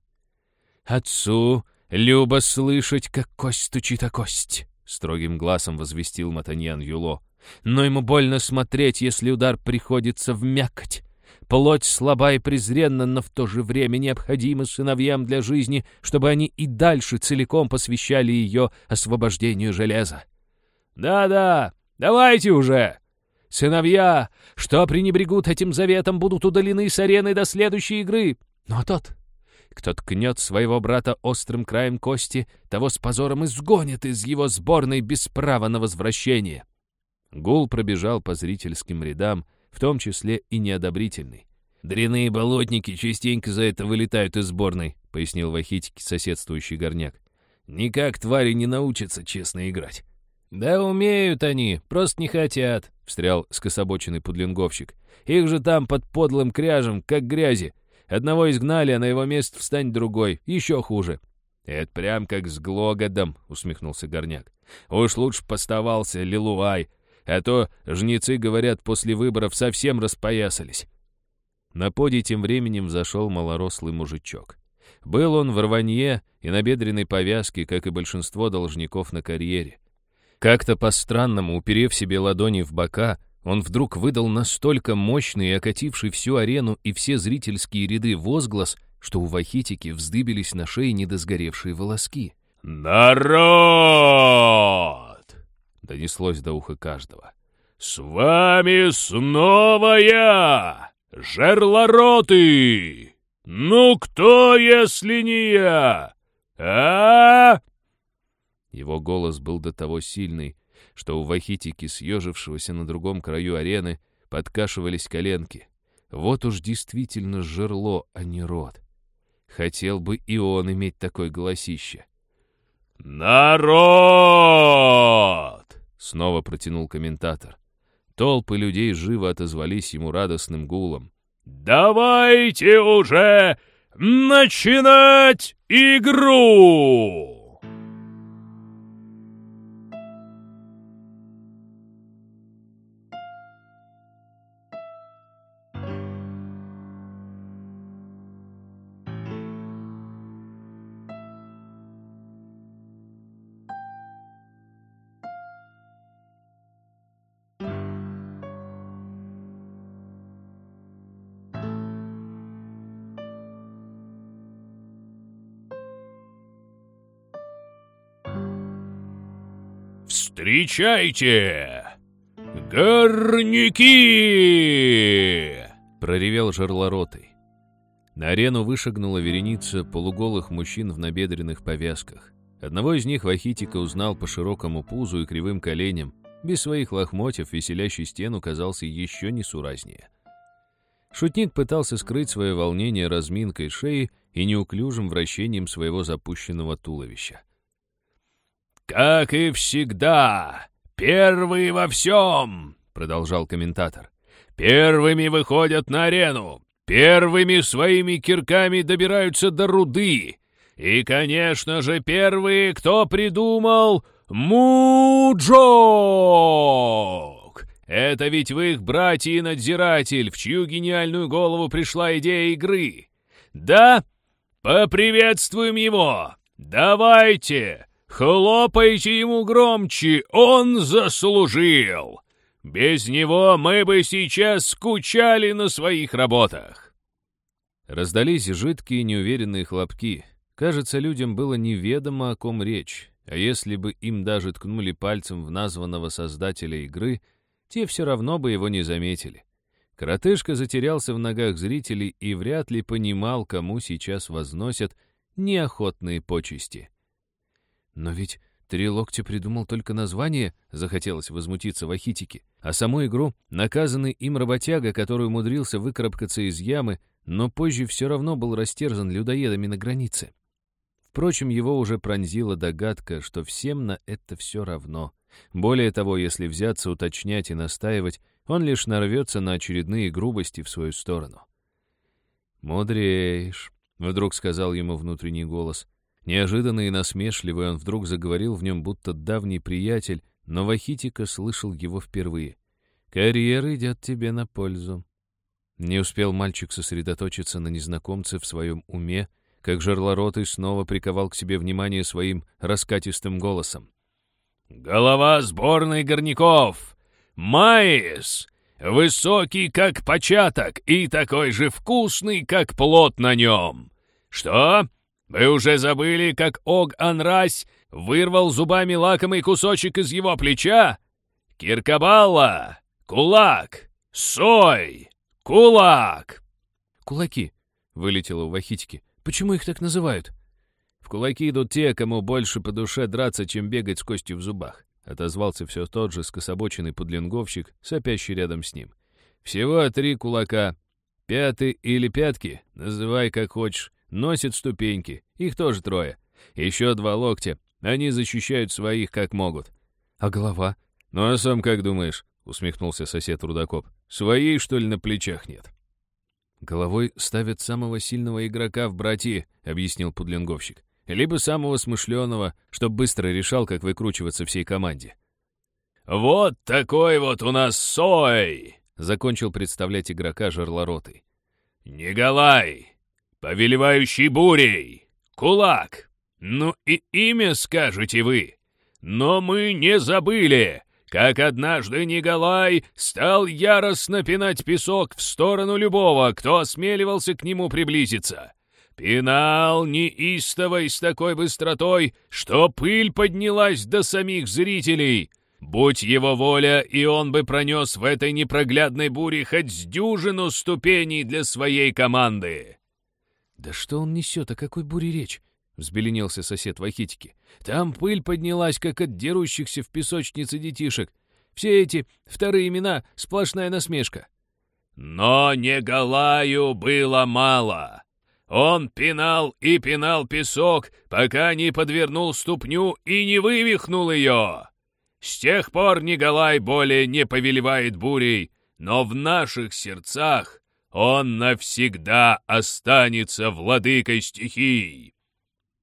«Отцу «Любо слышать, как кость стучит о кость», — строгим глазом возвестил Матаньян Юло. «Но ему больно смотреть, если удар приходится в мякоть. Плоть слаба и презренна, но в то же время необходима сыновьям для жизни, чтобы они и дальше целиком посвящали ее освобождению железа». «Да-да, давайте уже!» Сыновья, что пренебрегут этим заветом, будут удалены с арены до следующей игры. А тот, кто ткнет своего брата острым краем кости, того с позором изгонят из его сборной без права на возвращение. Гул пробежал по зрительским рядам, в том числе и неодобрительный. «Дряные болотники частенько за это вылетают из сборной», — пояснил Вахитики соседствующий горняк. «Никак твари не научатся честно играть». «Да умеют они, просто не хотят», — встрял скособоченный пудлинговщик. «Их же там под подлым кряжем, как грязи. Одного изгнали, а на его место встанет другой. Еще хуже. «Это прям как с Глогодом», — усмехнулся Горняк. «Уж лучше поставался Лилуай, а то жнецы, говорят, после выборов совсем распоясались». На поди тем временем взошел малорослый мужичок. Был он в рванье и на бедренной повязке, как и большинство должников на карьере. Как-то по-странному, уперев себе ладони в бока, он вдруг выдал настолько мощный и окативший всю арену и все зрительские ряды возглас, что у Вахитики вздыбились на шее недосгоревшие волоски. «Народ!» — донеслось до уха каждого. «С вами снова я, жерлороты! Ну кто, если не я? А?» Его голос был до того сильный, что у Вахитики, съежившегося на другом краю арены, подкашивались коленки. Вот уж действительно жерло, а не рот. Хотел бы и он иметь такое голосище. «Народ!» — снова протянул комментатор. Толпы людей живо отозвались ему радостным гулом. «Давайте уже начинать игру!» «Встречайте! Горняки!» — проревел жерлоротый. На арену вышагнула вереница полуголых мужчин в набедренных повязках. Одного из них Вахитика узнал по широкому пузу и кривым коленям. Без своих лохмотьев веселящий стену казался еще несуразнее. Шутник пытался скрыть свое волнение разминкой шеи и неуклюжим вращением своего запущенного туловища. «Как и всегда, первые во всем!» — продолжал комментатор. «Первыми выходят на арену, первыми своими кирками добираются до руды. И, конечно же, первые, кто придумал Муджок! Это ведь в их братья и надзиратель, в чью гениальную голову пришла идея игры. Да? Поприветствуем его! Давайте!» Хлопайте ему громче, он заслужил! Без него мы бы сейчас скучали на своих работах!» Раздались жидкие неуверенные хлопки. Кажется, людям было неведомо, о ком речь, а если бы им даже ткнули пальцем в названного создателя игры, те все равно бы его не заметили. Коротышка затерялся в ногах зрителей и вряд ли понимал, кому сейчас возносят неохотные почести. Но ведь Три локтя придумал только название, захотелось возмутиться Вахитике, а саму игру наказанный им работяга, который умудрился выкарабкаться из ямы, но позже все равно был растерзан людоедами на границе. Впрочем, его уже пронзила догадка, что всем на это все равно. Более того, если взяться уточнять и настаивать, он лишь нарвется на очередные грубости в свою сторону. «Мудреешь», — вдруг сказал ему внутренний голос. Неожиданно и насмешливый он вдруг заговорил в нем, будто давний приятель, но Вахитика слышал его впервые. «Карьера идет тебе на пользу». Не успел мальчик сосредоточиться на незнакомце в своем уме, как жерлоротый снова приковал к себе внимание своим раскатистым голосом. «Голова сборной горняков! Маис! Высокий, как початок, и такой же вкусный, как плод на нем! Что? Вы уже забыли, как Ог Анрась вырвал зубами лакомый кусочек из его плеча? Киркабалла! Кулак! Сой! Кулак!» «Кулаки!» — вылетело у Вахитики. «Почему их так называют?» «В кулаки идут те, кому больше по душе драться, чем бегать с костью в зубах», — отозвался все тот же скособоченный подлинговщик, сопящий рядом с ним. «Всего три кулака. Пятый или пятки, называй как хочешь. Носят ступеньки, их тоже трое. Еще два локтя, они защищают своих как могут. А голова? Ну а сам как думаешь? Усмехнулся сосед Рудокоп. Своей, что ли, на плечах нет? Головой ставят самого сильного игрока в братье, объяснил пудлинговщик. Либо самого смышленого, чтоб быстро решал, как выкручиваться всей команде. «Вот такой вот у нас Сой!» — закончил представлять игрока жерлоротый. «Николай, повелевающий бурей, кулак. Ну и имя скажете вы. Но мы не забыли, как однажды Николай стал яростно пинать песок в сторону любого, кто осмеливался к нему приблизиться. Пинал неистово и с такой быстротой, что пыль поднялась до самих зрителей. Будь его воля, и он бы пронес в этой непроглядной буре хоть с дюжину ступеней для своей команды. «Да что он несет, о какой буре речь?» — взбеленился сосед Вахитики. «Там пыль поднялась, как от дерущихся в песочнице детишек. Все эти вторые имена — сплошная насмешка». «Но Негалаю было мало. Он пинал и пинал песок, пока не подвернул ступню и не вывихнул ее. С тех пор Николай более не повелевает бурей, но в наших сердцах он навсегда останется владыкой стихий.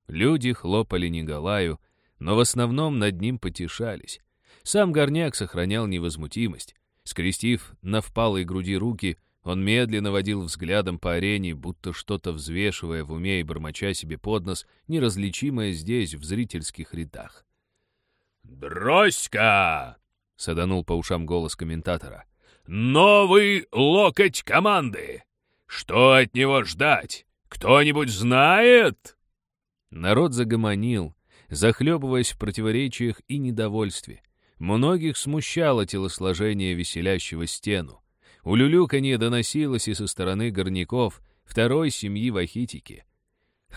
Люди хлопали Николаю, но в основном над ним потешались. Сам Горняк сохранял невозмутимость. Скрестив на впалой груди руки, он медленно водил взглядом по арене, будто что-то взвешивая в уме и бормоча себе под нос, неразличимое здесь, в зрительских рядах. «Брось-ка!» — саданул по ушам голос комментатора. «Новый локоть команды! Что от него ждать? Кто-нибудь знает?» Народ загомонил, захлебываясь в противоречиях и недовольстве. Многих смущало телосложение веселящего стену. У Люлюканье доносилось и со стороны горняков второй семьи Вахитики.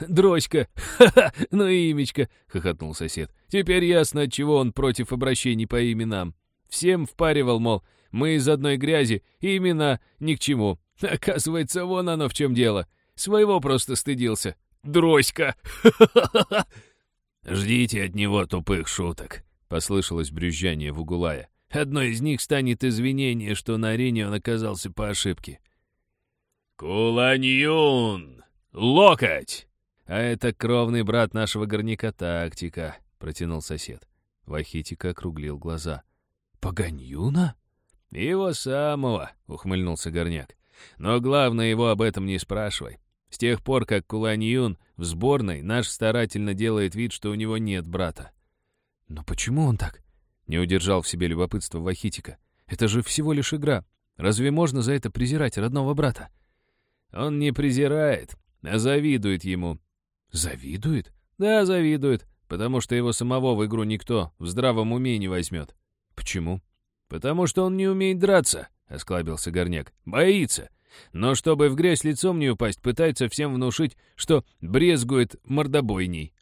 «Дрочка! Ха-ха! Ну и имечко!» — хохотнул сосед. «Теперь ясно, от чего он против обращений по именам. Всем впаривал, мол, мы из одной грязи, и имена ни к чему. <laughs> Оказывается, вон оно в чем дело. Своего просто стыдился. Дроська! <laughs> «Ждите от него тупых шуток», — послышалось брюзжание в угулая. Одно из них станет извинение, что на арене он оказался по ошибке. «Куланьюн! Локоть!» «А это кровный брат нашего горняка тактика», — протянул сосед. Вахитика округлил глаза. «Паганьюна?» «Его самого», — ухмыльнулся горняк. «Но главное, его об этом не спрашивай. С тех пор, как Куланьюн в сборной, наш старательно делает вид, что у него нет брата». «Но почему он так?» Не удержал в себе любопытство Вахитика. «Это же всего лишь игра. Разве можно за это презирать родного брата?» «Он не презирает, а завидует ему». «Завидует?» «Да, завидует, потому что его самого в игру никто в здравом уме не возьмет». «Почему?» «Потому что он не умеет драться», — осклабился Горняк. «Боится. Но чтобы в грязь лицом не упасть, пытается всем внушить, что брезгует мордобойней».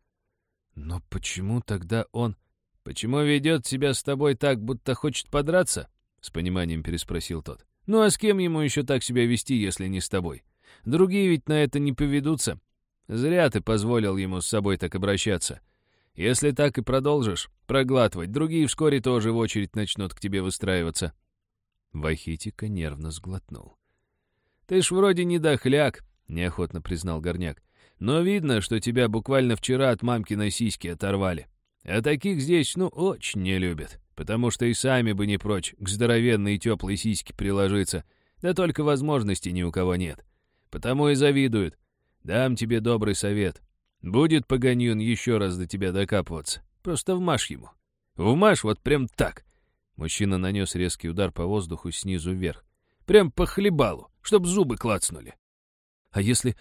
«Но почему тогда он...» «Почему ведет себя с тобой так, будто хочет подраться?» — с пониманием переспросил тот. «Ну а с кем ему еще так себя вести, если не с тобой? Другие ведь на это не поведутся. Зря ты позволил ему с собой так обращаться. Если так и продолжишь проглатывать, другие вскоре тоже в очередь начнут к тебе выстраиваться». Вахитика нервно сглотнул. «Ты ж вроде не дохляк», — неохотно признал Горняк. «Но видно, что тебя буквально вчера от мамкиной сиськи оторвали. А таких здесь, ну, очень не любят, потому что и сами бы не прочь к здоровенной и теплой сиське приложиться, да только возможности ни у кого нет. Потому и завидуют. Дам тебе добрый совет. Будет Паганьон еще раз до тебя докапываться. Просто вмажь ему. Вмажь вот прям так. Мужчина нанес резкий удар по воздуху снизу вверх. Прям по хлебалу, чтоб зубы клацнули. А если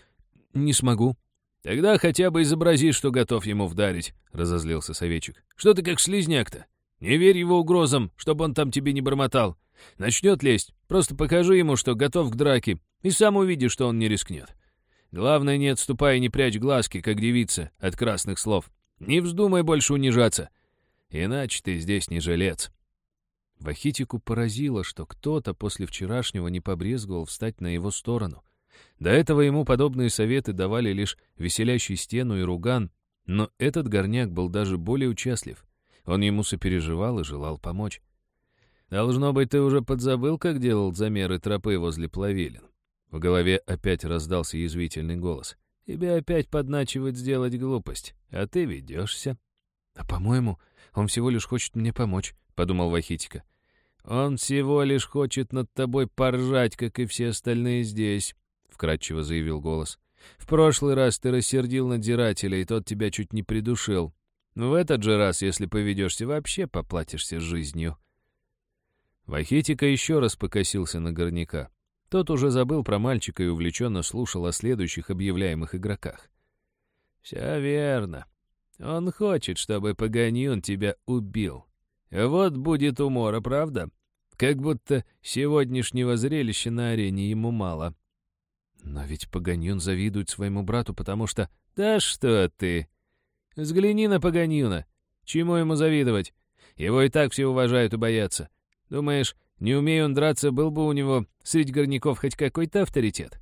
не смогу? «Тогда хотя бы изобрази, что готов ему вдарить», — разозлился советчик. «Что ты как слизняк-то? Не верь его угрозам, чтобы он там тебе не бормотал. Начнет лезть, просто покажи ему, что готов к драке, и сам увидишь, что он не рискнет. Главное, не отступай и не прячь глазки, как девица, от красных слов. Не вздумай больше унижаться, иначе ты здесь не жилец». Вахитику поразило, что кто-то после вчерашнего не побрезговал встать на его сторону. До этого ему подобные советы давали лишь веселящий стену и руган, но этот горняк был даже более участлив. Он ему сопереживал и желал помочь. «Должно быть, ты уже подзабыл, как делал замеры тропы возле Плавилин?» В голове опять раздался язвительный голос. «Тебя опять подначивают сделать глупость, а ты ведешься». «А, по-моему, он всего лишь хочет мне помочь», — подумал Вахитика. «Он всего лишь хочет над тобой поржать, как и все остальные здесь», вкратчиво заявил голос. «В прошлый раз ты рассердил надзирателя, и тот тебя чуть не придушил. В этот же раз, если поведешься, вообще поплатишься жизнью». Вахитика еще раз покосился на горняка. Тот уже забыл про мальчика и увлеченно слушал о следующих объявляемых игроках. «Все верно. Он хочет, чтобы Паганьюн тебя убил. Вот будет умора, правда? Как будто сегодняшнего зрелища на арене ему мало». Но ведь Паганьюн завидует своему брату, потому что... Да что ты! Взгляни на Паганьюна. Чему ему завидовать? Его и так все уважают и боятся. Думаешь, не умея он драться, был бы у него среди горняков хоть какой-то авторитет?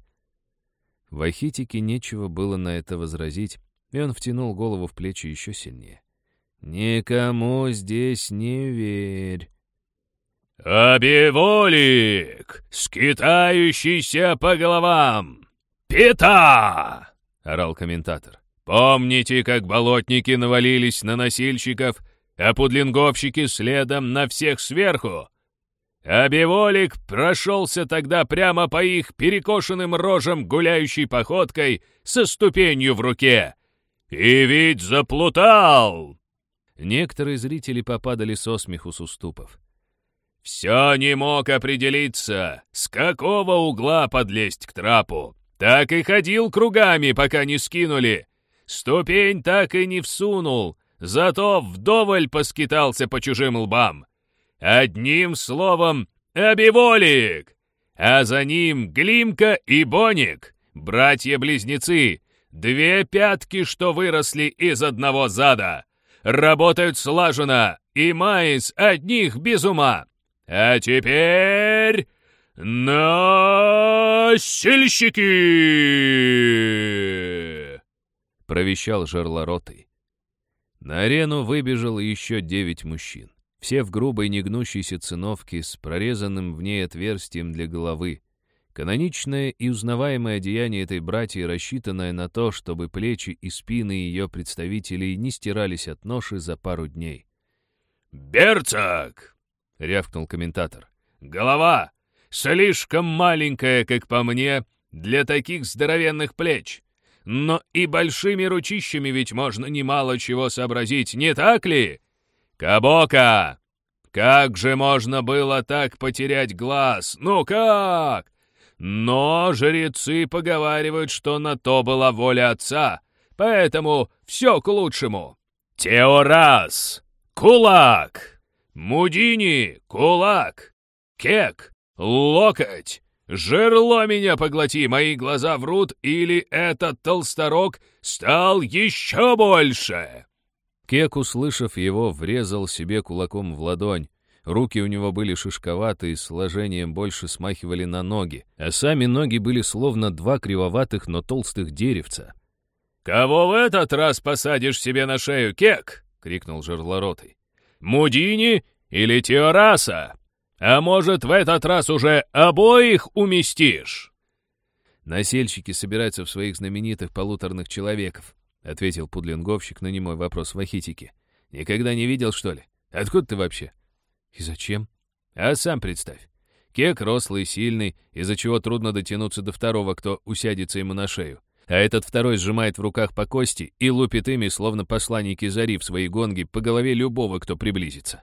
В Ахитике нечего было на это возразить, и он втянул голову в плечи еще сильнее. Никому здесь не верь. «Обиволик, скитающийся по головам! Пита!» — орал комментатор. «Помните, как болотники навалились на носильщиков, а пудлинговщики следом на всех сверху? Обиволик прошелся тогда прямо по их перекошенным рожам гуляющей походкой со ступенью в руке. И ведь заплутал!» Некоторые зрители попадали со смеху с уступов. Все не мог определиться, с какого угла подлезть к трапу. Так и ходил кругами, пока не скинули. Ступень так и не всунул, зато вдоволь поскитался по чужим лбам. Одним словом, обиволик! А за ним Глимка и Боник, братья-близнецы, две пятки, что выросли из одного зада. Работают слаженно, и Майс одних без ума. А теперь... «Носильщики!» — провещал жерлоротый. На арену выбежал еще девять мужчин. Все в грубой негнущейся циновке с прорезанным в ней отверстием для головы. Каноничное и узнаваемое одеяние этой братьи, рассчитанное на то, чтобы плечи и спины ее представителей не стирались от ноши за пару дней. «Берцак!» — рявкнул комментатор. «Голова! Слишком маленькая, как по мне, для таких здоровенных плеч. Но и большими ручищами ведь можно немало чего сообразить, не так ли? Кабока! Как же можно было так потерять глаз? Ну как? Но жрецы поговаривают, что на то была воля отца, поэтому все к лучшему. Теорас! Кулак!» Мудини, кулак, кек, локоть. Жерло меня поглоти, мои глаза врут, или этот толсторог стал еще больше!» Кек, услышав его, врезал себе кулаком в ладонь. Руки у него были шишковатые, сложением больше смахивали на ноги, а сами ноги были словно два кривоватых, но толстых деревца. «Кого в этот раз посадишь себе на шею, Кек?» — крикнул жерлоротый. Мудини или Теораса? А может, в этот раз уже обоих уместишь?» «Насельщики собираются в своих знаменитых полуторных человеков», ответил пудлинговщик на немой вопрос Вахитики. «Никогда не видел, что ли? Откуда ты вообще?» «И зачем?» «А сам представь. Кек рослый, сильный, из-за чего трудно дотянуться до второго, кто усядется ему на шею а этот второй сжимает в руках по кости и лупит ими, словно посланники зари в свои гонги, по голове любого, кто приблизится.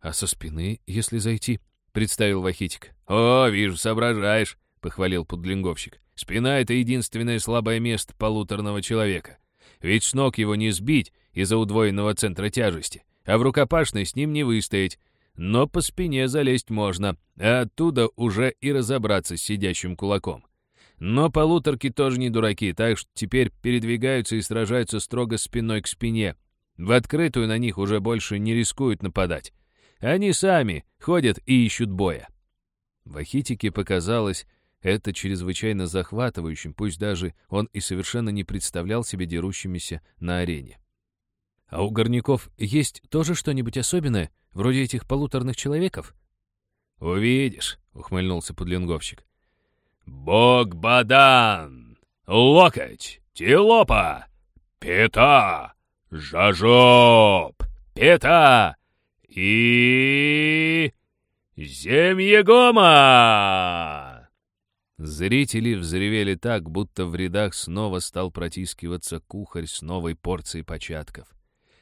«А со спины, если зайти?» — представил Вахитик. «О, вижу, соображаешь», — похвалил пудлинговщик. «Спина — это единственное слабое место полуторного человека. Ведь с ног его не сбить из-за удвоенного центра тяжести, а в рукопашной с ним не выстоять. Но по спине залезть можно, а оттуда уже и разобраться с сидящим кулаком. Но полуторки тоже не дураки, так что теперь передвигаются и сражаются строго спиной к спине. В открытую на них уже больше не рискуют нападать. Они сами ходят и ищут боя. В Ахитике показалось это чрезвычайно захватывающим, пусть даже он и совершенно не представлял себе дерущимися на арене. «А у горняков есть тоже что-нибудь особенное, вроде этих полуторных человеков?» «Увидишь», — ухмыльнулся подлинговщик. Бог-бадан, локоть, тилопа, пята, жажоп, пята и... Земьегома! Зрители взревели так, будто в рядах снова стал протискиваться кухарь с новой порцией початков.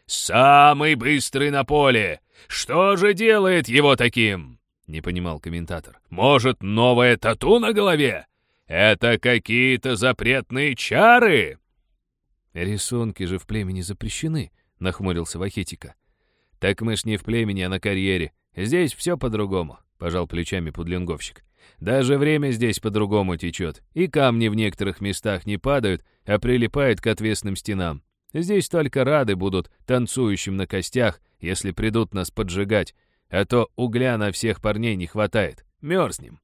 «Самый быстрый на поле! Что же делает его таким?» Не понимал комментатор. «Может, новая тату на голове? Это какие-то запретные чары?» «Рисунки же в племени запрещены», — нахмурился Вахетика. «Так мы ж не в племени, а на карьере. Здесь все по-другому», — пожал плечами пудлинговщик. «Даже время здесь по-другому течет, и камни в некоторых местах не падают, а прилипают к отвесным стенам. Здесь только рады будут танцующим на костях, если придут нас поджигать, а то угля на всех парней не хватает. Мерзнем».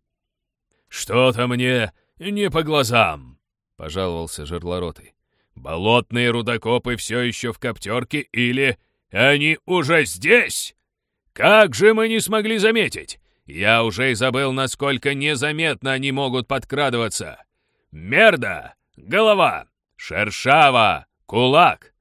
«Что-то мне не по глазам», — пожаловался жерлоротый. «Болотные рудокопы все еще в коптерке или Они уже здесь? Как же мы не смогли заметить? Я уже и забыл, насколько незаметно они могут подкрадываться. Мерда! Голова! Шершава! Кулак!»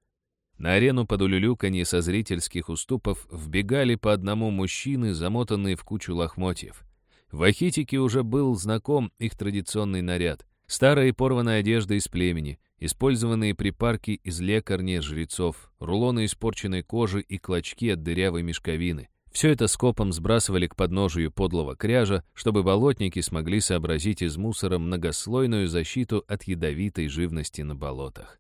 На арену под улюлюканье со зрительских уступов вбегали по одному мужчины, замотанные в кучу лохмотьев. В Ахитике уже был знаком их традиционный наряд. Старая и порванная одежда из племени, использованные припарки из лекарни жрецов, рулоны испорченной кожи и клочки от дырявой мешковины. Все это скопом сбрасывали к подножию подлого кряжа, чтобы болотники смогли сообразить из мусора многослойную защиту от ядовитой живности на болотах.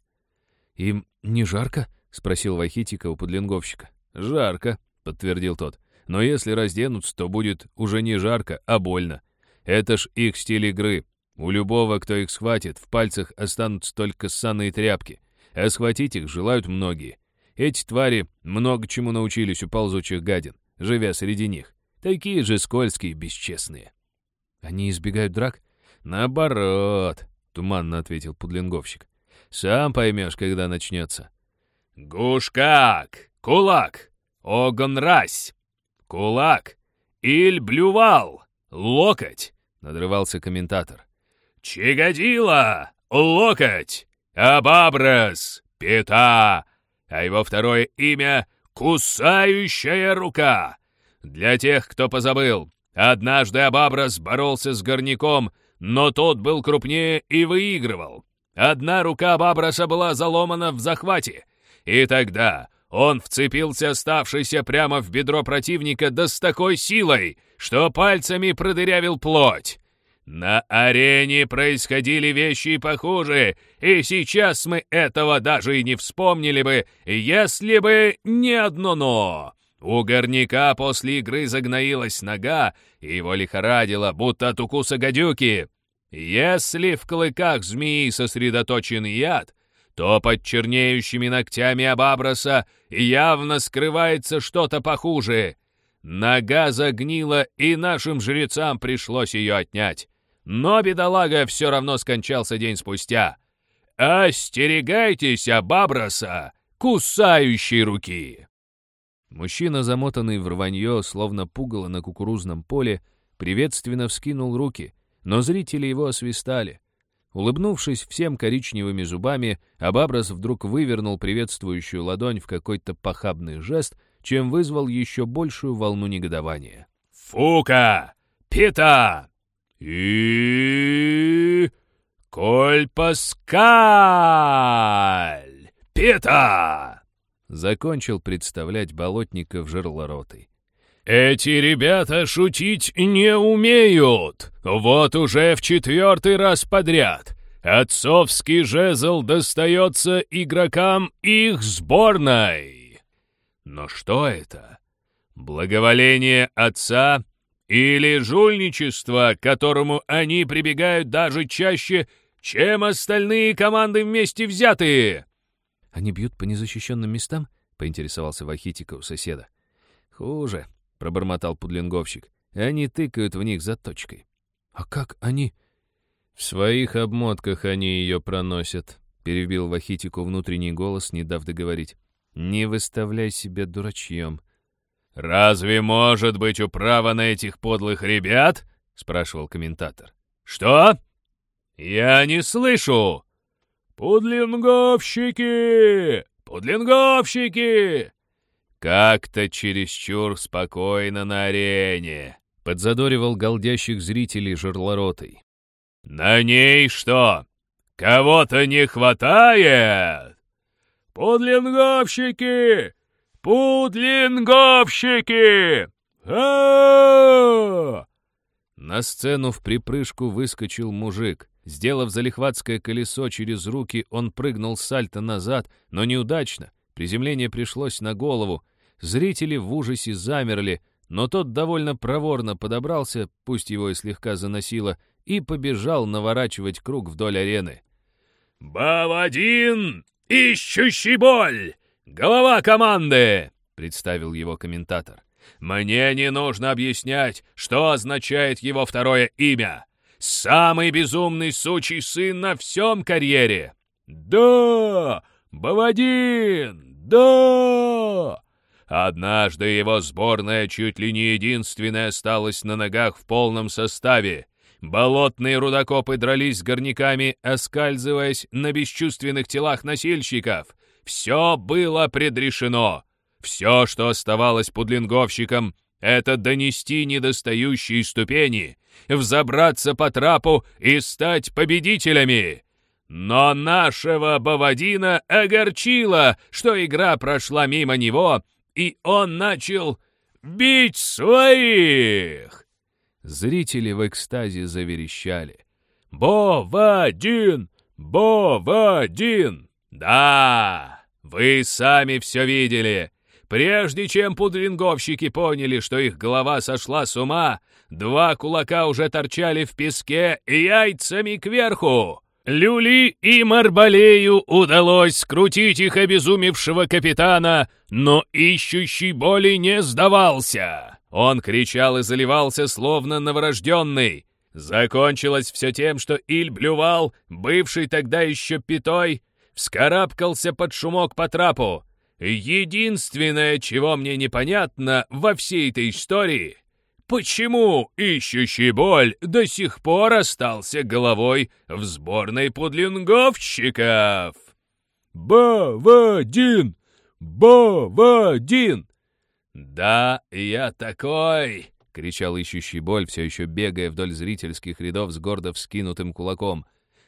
«Им не жарко?» — спросил Вахитика у подлинговщика. «Жарко», — подтвердил тот. «Но если разденутся, то будет уже не жарко, а больно. Это ж их стиль игры. У любого, кто их схватит, в пальцах останутся только ссаные тряпки. А схватить их желают многие. Эти твари много чему научились у ползучих гадин, живя среди них. Такие же скользкие и бесчестные». «Они избегают драк?» «Наоборот», — туманно ответил пудлинговщик. «Сам поймешь, когда начнется». «Гушкак! Кулак! Огонрась! Кулак! Иль блювал! Локоть!» — надрывался комментатор. «Чигодила! Локоть! Абабрас! Пята!» А его второе имя — Кусающая рука! Для тех, кто позабыл, однажды Абабрас боролся с горняком, но тот был крупнее и выигрывал. Одна рука Абабраса была заломана в захвате — и тогда он вцепился оставшийся прямо в бедро противника да с такой силой, что пальцами продырявил плоть. На арене происходили вещи похуже, и сейчас мы этого даже и не вспомнили бы, если бы не одно «но». У горняка после игры загноилась нога, и его лихорадило, будто от укуса гадюки. Если в клыках змеи сосредоточен яд, то под чернеющими ногтями Абабраса явно скрывается что-то похуже. Нога загнила, и нашим жрецам пришлось ее отнять. Но бедолага все равно скончался день спустя. «Остерегайтесь Абабраса, кусающей руки!» Мужчина, замотанный в рванье, словно пугало на кукурузном поле, приветственно вскинул руки, но зрители его освистали. Улыбнувшись всем коричневыми зубами, Абабрас вдруг вывернул приветствующую ладонь в какой-то похабный жест, чем вызвал еще большую волну негодования. «Фука! Пита! И... Коль Паскаль! Пита!» Закончил представлять болотников жерлоротой. «Эти ребята шутить не умеют! Вот уже в четвертый раз подряд! Отцовский жезл достается игрокам их сборной!» Но что это? Благоволение отца или жульничество, к которому они прибегают даже чаще, чем остальные команды вместе взятые? «Они бьют по незащищенным местам?» — поинтересовался Вахитика у соседа. «Хуже», — пробормотал пудлинговщик. «Они тыкают в них заточкой». «А как они...» «В своих обмотках они ее проносят», — перебил Вахитику внутренний голос, не дав договорить. «Не выставляй себя дурачьем». «Разве может быть управа на этих подлых ребят?» — спрашивал комментатор. «Что? Я не слышу!» «Пудлинговщики! Пудлинговщики! «Как-то чересчур спокойно на арене», — подзадоривал голдящих зрителей жерлоротой. «На ней что, кого-то не хватает?» «Пудлинговщики! Пудлинговщики! а На сцену в припрыжку выскочил мужик. Сделав залихватское колесо через руки, он прыгнул сальто назад, но неудачно. Приземление пришлось на голову. Зрители в ужасе замерли, но тот довольно проворно подобрался, пусть его и слегка заносило, и побежал наворачивать круг вдоль арены. «Бавадин, ищущий боль! Голова команды!» — представил его комментатор. «Мне не нужно объяснять, что означает его второе имя. Самый безумный сучий сын на всем карьере!» «Да! Бавадин! «Да! Однажды его сборная чуть ли не единственная осталась на ногах в полном составе. Болотные рудокопы дрались с горняками, оскальзываясь на бесчувственных телах носильщиков. Все было предрешено. Все, что оставалось пудлинговщикам, это донести недостающие ступени, взобраться по трапу и стать победителями. Но нашего Бавадина огорчило, что игра прошла мимо него, и он начал бить своих. Зрители в экстазе заверещали. «Бо-в-один! Бо-в-один! Да, вы сами все видели. Прежде чем пудринговщики поняли, что их голова сошла с ума, два кулака уже торчали в песке яйцами кверху. Люли и Марбалею удалось скрутить их обезумевшего капитана, но ищущий боли не сдавался. Он кричал и заливался, словно новорожденный. Закончилось все тем, что Иль Блювал, бывший тогда еще пятой, вскарабкался под шумок по трапу. Единственное, чего мне непонятно во всей этой истории, почему ищущий боль до сих пор остался головой в сборной подлинговщиков? «Ба-ва-дин! Ба-ва-дин!» «Да, я такой!» — кричал ищущий боль, все еще бегая вдоль зрительских рядов с гордо вскинутым кулаком.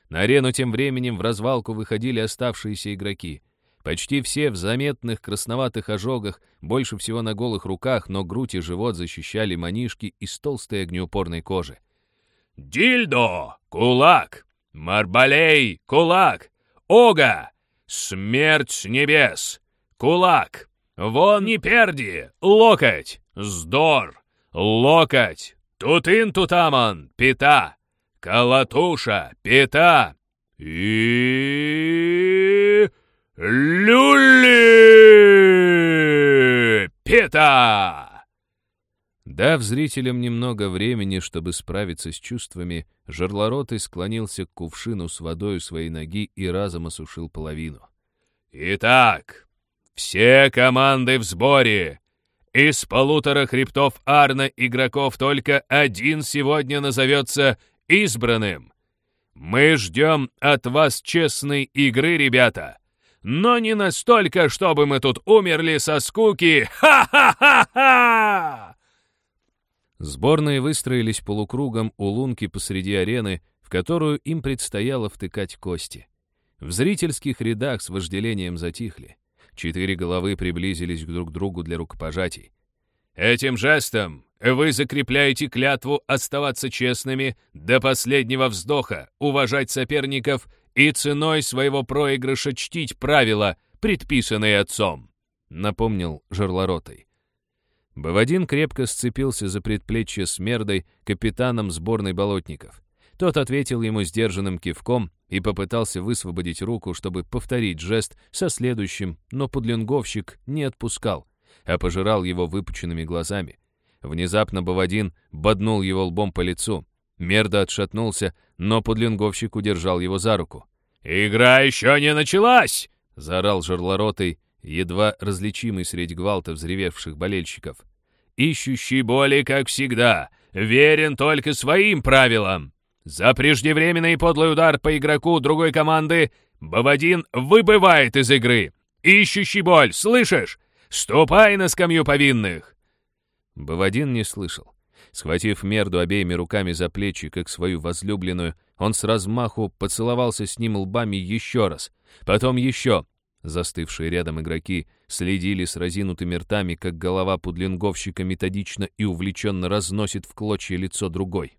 На арену тем временем в развалку выходили оставшиеся игроки — Почти все в заметных красноватых ожогах, больше всего на голых руках, но грудь и живот защищали манишки из толстой огнеупорной кожи. «Дильдо! Кулак! Марбалей! Кулак! Ога! Смерть с небес! Кулак! Вон не перди! Локоть! Здор! Локоть! Тутын-тутаман! Пита! Колотуша! Пита! И... «Люли! Пета!» Дав зрителям немного времени, чтобы справиться с чувствами, жерлоротый склонился к кувшину с водой своей ноги и разом осушил половину. «Итак, все команды в сборе. Из полутора хребтов Арна игроков только один сегодня назовется избранным. Мы ждем от вас честной игры, ребята но не настолько, чтобы мы тут умерли со скуки. Ха-ха-ха-ха!» Сборные выстроились полукругом у лунки посреди арены, в которую им предстояло втыкать кости. В зрительских рядах с вожделением затихли. Четыре головы приблизились друг к другу для рукопожатий. «Этим жестом вы закрепляете клятву оставаться честными до последнего вздоха, уважать соперников и ценой своего проигрыша чтить правила, предписанные отцом», — напомнил Жерлоротой. Бавадин крепко сцепился за предплечье с Мердой, капитаном сборной болотников. Тот ответил ему сдержанным кивком и попытался высвободить руку, чтобы повторить жест со следующим, но подлинговщик не отпускал, а пожирал его выпученными глазами. Внезапно Бавадин боднул его лбом по лицу. Мерда отшатнулся, но подлинговщик удержал его за руку. «Игра еще не началась!» — заорал жерлоротый, едва различимый среди гвалта взревевших болельщиков. «Ищущий боли, как всегда, верен только своим правилам. За преждевременный подлый удар по игроку другой команды Бавадин выбывает из игры. Ищущий боль, слышишь? Ступай на скамью повинных!» Бавадин не слышал. Схватив Мерду обеими руками за плечи, как свою возлюбленную, он с размаху поцеловался с ним лбами еще раз. Потом еще. Застывшие рядом игроки следили с разинутыми ртами, как голова пудлинговщика методично и увлеченно разносит в клочья лицо другой.